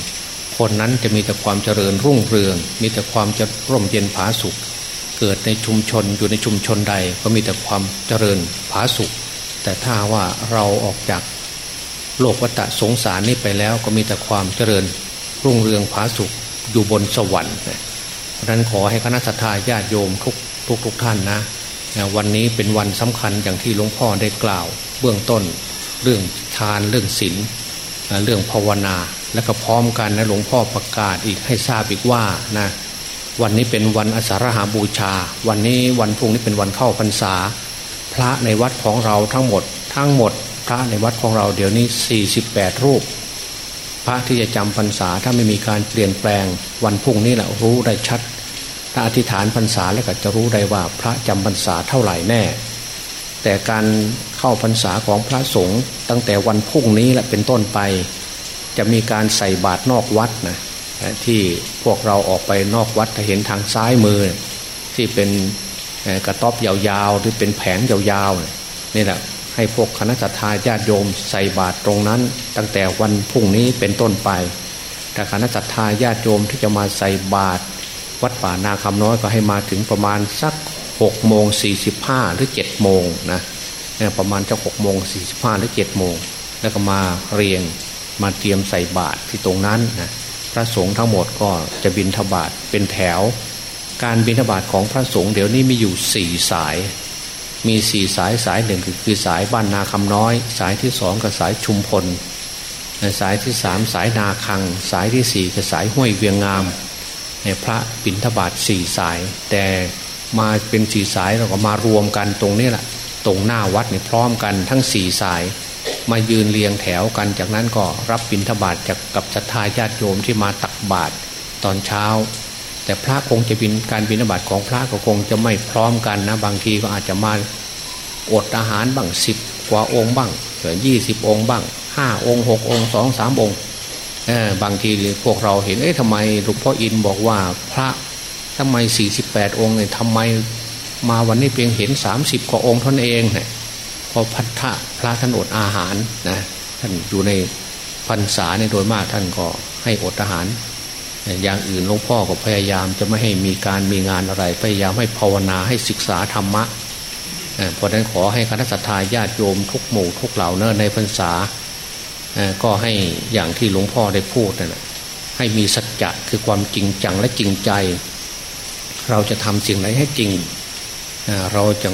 คนนั้นจะมีแต่ความเจริญรุ่งเรือง มีแต่ความจะร่มเย็นผาสุข เกิดในชุมชนอยู่ในชุมชนใดก็มีแต่ความเจริญผาสุข แต่ถ้าว่าเราออกจากโลกวัฏสงสารนี้ไปแล้วก็มีแต่ความเจริญรุ่งเรืองผาสุขอยู่บนสวรรค์เพราะนั้นขอให้คณะสัตยาญาติโยมทุกทุกทุกท่านนะวันนี้เป็นวันสำคัญอย่างที่หลวงพ่อได้กล่าว เบื้องต้น เรื่องทานเรื่องศีลเรื่องภาวนา และก็พร้อมกันนะหลวงพ่อประกาศอีกให้ทราบอีกว่านะวันนี้เป็นวันอสารหาบูชา วันนี้วันพรุ่งนี้เป็นวันเข้าพรรษา พระในวัดของเราทั้งหมด ทั้งหมด พระในวัดของเราเดี๋ยวนี้ 48 รูป พระที่จะจำพรรษาถ้าไม่มีการเปลี่ยนแปลงวันพุ่งนี้แหละรู้ได้ชัด ถ้าอธิษฐานพรรษาแล้วก็จะรู้ได้ว่าพระจำพรรษาเท่าไหร่แน่ แต่การเข้าพรรษาของพระสงฆ์ตั้งแต่วันพุ่งนี้แหละเป็นต้นไป จะมีการใส่บาตรนอกวัดนะที่พวกเราออกไปนอกวัดเห็นทางซ้ายมือ ที่เป็นกระต๊อบยาวๆ หรือเป็นแผงยาวๆนี่แหละให้พวกคณะสัตยาญาติโยมใส่บาตรตรงนั้น ตั้งแต่วันพรุ่งนี้เป็นต้นไปแต่คณะสัตยาญาติโยมที่จะมาใส่บาตรวัดป่านาคำน้อยก็ให้มาถึงประมาณสักหกโมงสี่สิบห้าหรือเจ็ดโมงนะประมาณจะหกโมงสี่สิบห้าหรือเจ็ดโมงแล้วก็มาเรียง มาเตรียมใส่บาตรที่ตรงนั้นนะพระสงฆ์ทั้งหมดก็จะบินทบาทเป็นแถว การบินทบาทของพระสงฆ์เดี๋ยวนี้มีอยู่สี่สาย มีสี่สายสายหนึ่งคือสายบ้านนาคำน้อย สายที่สองกับสายชุมพล สายที่สามสายนาคัง สายที่สี่คือสายห้วยเวียงงามพระบินทบาทสี่สาย แต่มาเป็นสี่สายเราก็มารวมกันตรงนี้แหละตรงหน้าวัดนี่พร้อมกันทั้งสี่สาย มายืนเรียงแถวกันจากนั้นก็รับบิณฑบาตจากกับศรัทธาญาติโยมที่มาตักบาตรตอนเช้า แต่พระคงจะบินการบิณฑบาตของพระก็คงจะไม่พร้อมกันนะ บางทีก็อาจจะมาอดอาหารบ้างสิบกว่าองค์บ้างหรือยี่สิบองค์บ้างห้าองค์หกองค์สองสามองค์บางทีพวกเราเห็นเอ๊ะทำไมหลวงพ่ออินบอกว่าพระทำไมสี่สิบแปดองค์เนี่ยทำไมมาวันนี้เพียงเห็นสามสิบกว่าองค์ท่านเองเนี่ย พอพัทธะพระท่านอดอาหารนะท่านอยู่ในพรรษาในโดยมากท่านก็ให้อดอาหาร อย่างอื่นหลวงพ่อก็พยายามจะไม่ให้มีการมีงานอะไร พยายามให้ภาวนาให้ศึกษาธรรมะเพราะนั้นขอให้คณะสัตยาญาติโยมทุกหมู่ทุกเหล่าเนในพรรษาก็ให้อย่างที่หลวงพ่อได้พูดนะ่ะให้มีสัจจะคือความจริงจังและจริงใจ เราจะทำสิ่งไหนให้จริง เราจะ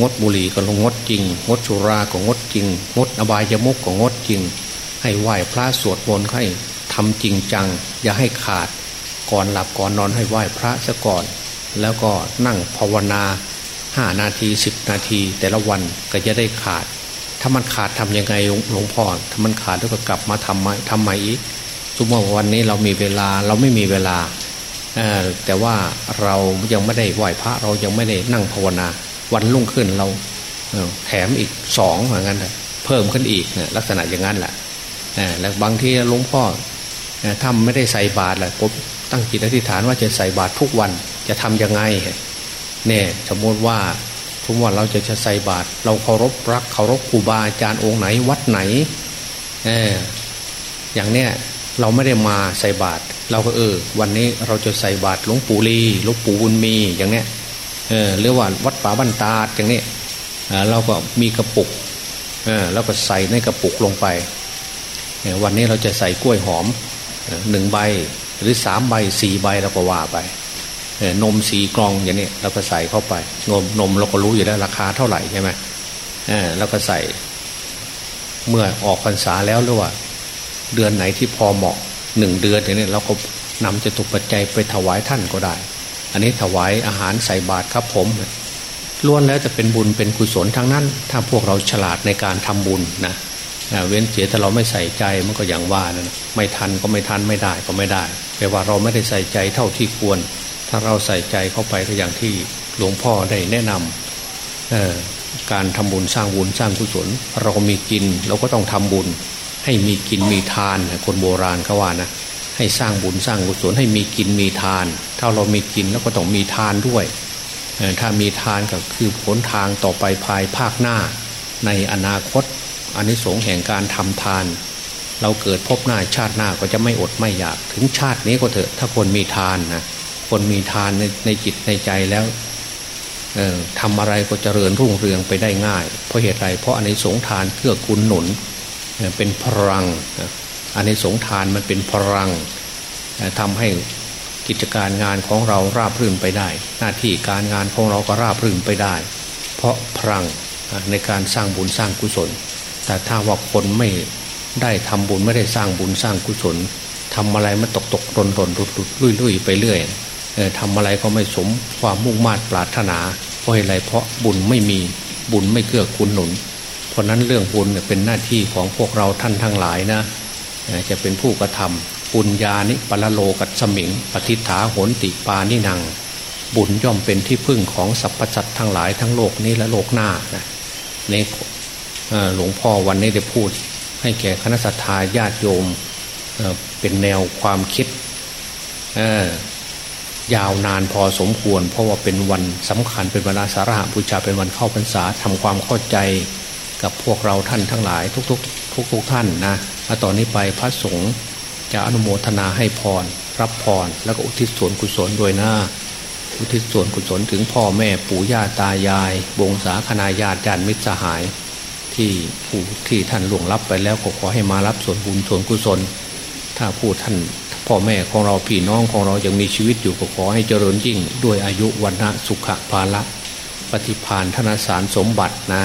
งดบุหรี่ก็ลงงดจริง งดสุราก็งดจริง งดอบายมุกก็งดจริง ให้ไหว้พระสวดมนต์ให้ทำจริงจัง อย่าให้ขาด ก่อนหลับก่อนนอนให้ไหว้พระซะก่อน แล้วก็นั่งภาวนาห้านาทีสิบนาที แต่ละวันก็จะได้ขาด ถ้ามันขาดทํำยังไงหลวงพ่อถ้ามันขาดแล้วก็กลับมาทำใหมทำใหม่อีกสมมติว่าวันนี้เรามีเวลาเราไม่มีเวลาแต่ว่าเรายังไม่ได้ไหว้พระเรายังไม่ได้นั่งภาวนา วันรุ่งขึ้นเราแถมอีกสองเหมือนกันเพิ่มขึ้นอีกลักษณะอย่างนั้นแหละแล้วบางทีหลวงพ่อถ้าไม่ได้ใส่บาตรแหละผมตั้งจิตอธิษฐานว่าจะใส่บาตรทุกวันจะทํำยังไงเนี่ยสมมติว่าทุกวันเราจะจะใส่บาตรเราเคารพรักเคารพครูบาอาจารย์องค์ไหนวัดไหนเอออย่างเนี้ยเราไม่ได้มาใส่บาตรเราก็เออ วันนี้เราจะใส่บาตรหลวงปู่ลีหลวงปู่บุญมีอย่างเนี้ย หรือว่าวัดป่าบ้านตาดอย่างนี้เราก็มีกระปุกเออแล้วก็ใส่ในกระปุกลงไป วันนี้เราจะใส่กล้วยหอมหนึ่งใบหรือสามใบสี่ใบเราก็ว่าไปนมสีกรองอย่างนี้เราก็ใส่เข้าไป นมนมเราก็รู้อยู่แล้วราคาเท่าไหร่ใช่ไหมแล้วก็ใส่ เมื่อออกพรรษาแล้วหรือว่า เดือนไหนที่พอเหมาะหนึ่งเดือนอย่างนี้เราก็นำจะตุปัจจัยไปถวายท่านก็ได้ อันนี้ถวายอาหารใส่บาตรครับผมล้วนแล้วจะเป็นบุญเป็นกุศลทั้งนั้น ถ้าพวกเราฉลาดในการทำบุญนะเว้นเสียถ้าเราไม่ใส่ใจมันก็อย่างว่านะไม่ทันก็ไม่ทันไม่ได้ก็ไม่ได้แปลว่าเราไม่ได้ใส่ใจเท่าที่ควร ถ้าเราใส่ใจเข้าไปก็อย่างที่หลวงพ่อได้แนะนำการทำบุญสร้างบุญสร้างกุศล เรามีกินเราก็ต้องทำบุญ ให้มีกินมีทานคนโบราณเขาว่านะ ให้สร้างบุญสร้างกุศลให้มีกินมีทาน ถ้าเรามีกินแล้วก็ต้องมีทานด้วย ถ้ามีทานก็คือผลทางต่อไปภายภาคหน้า ในอนาคตอันนี้สงแห่งการทำทาน เราเกิดพบหน้าชาติหน้าก็จะไม่อดไม่อยาก ถึงชาตินี้ก็เถอะ ถ้าคนมีทานนะคนมีทานในในจิตในใจแล้วทำอะไรก็เจริญรุ่งเรืองไปได้ง่าย เพราะเหตุไรเพราะอันนี้สงทานเพื่อคุณหนุนเป็นพลัง อันนี้สงทานมันเป็นพลังทำให้กิจการงานของเราราบรื่นไปได้ หน้าที่การงานของเราก็ราบรื่นไปได้ เพราะพลังในการสร้างบุญสร้างกุศล แต่ถ้าว่าคนไม่ได้ทำบุญไม่ได้สร้างบุญสร้างกุศลทำอะไรมันตกตกตนตนลุดลุดลุยลุยไปเรื่อยทำอะไรก็ไม่สมความมุ่งมา่ปรารถนาเพราะอะไรเพราะบุญไม่มีบุญไม่เกื้อกูลหนุน เพราะนั้นเรื่องบุญเป็นหน้าที่ของพวกเราท่านทั้งหลายนะ จะเป็นผู้กระทำปุญญานิปละโลกัสมิง ปฏิฐาโหนติปานินัง บุญย่อมเป็นที่พึ่งของสรรพสัตว์ทั้งหลายทั้งโลกนี้และโลกหน้านะในหลวงพ่อวันนี้ได้พูด ให้แก่คณะสัตยาญาติโยมเป็นแนวความคิดยาวนานพอสมควร เพราะว่าเป็นวันสำคัญเป็นเวลาสาระบูชาเป็นวันเข้าพรรษาทำความเข้าใจกับพวกเราท่านทั้งหลายทุกๆทุกๆท่านนะ ตอนนี้ไปพระสงฆ์จะอนุโมทนาให้พร รับพร แล้วก็อุทิศส่วนกุศลด้วยนะอุทิศส่วนกุศลถึงพ่อแม่ปู่ย่าตายาย วงศาคณาญาติญาติมิตรสหาย ที่ผู้ที่ท่านหลวงลับไปแล้วก็ขอให้มารับส่วนบุญส่วนกุศล ถ้าผู้ท่านพ่อแม่ของเราพี่น้องของเรายังมีชีวิตอยู่ก็ขอให้เจริญยิ่ง ด้วยอายุวันนะสุขภาละปฏิพานธนสารสมบัตินะ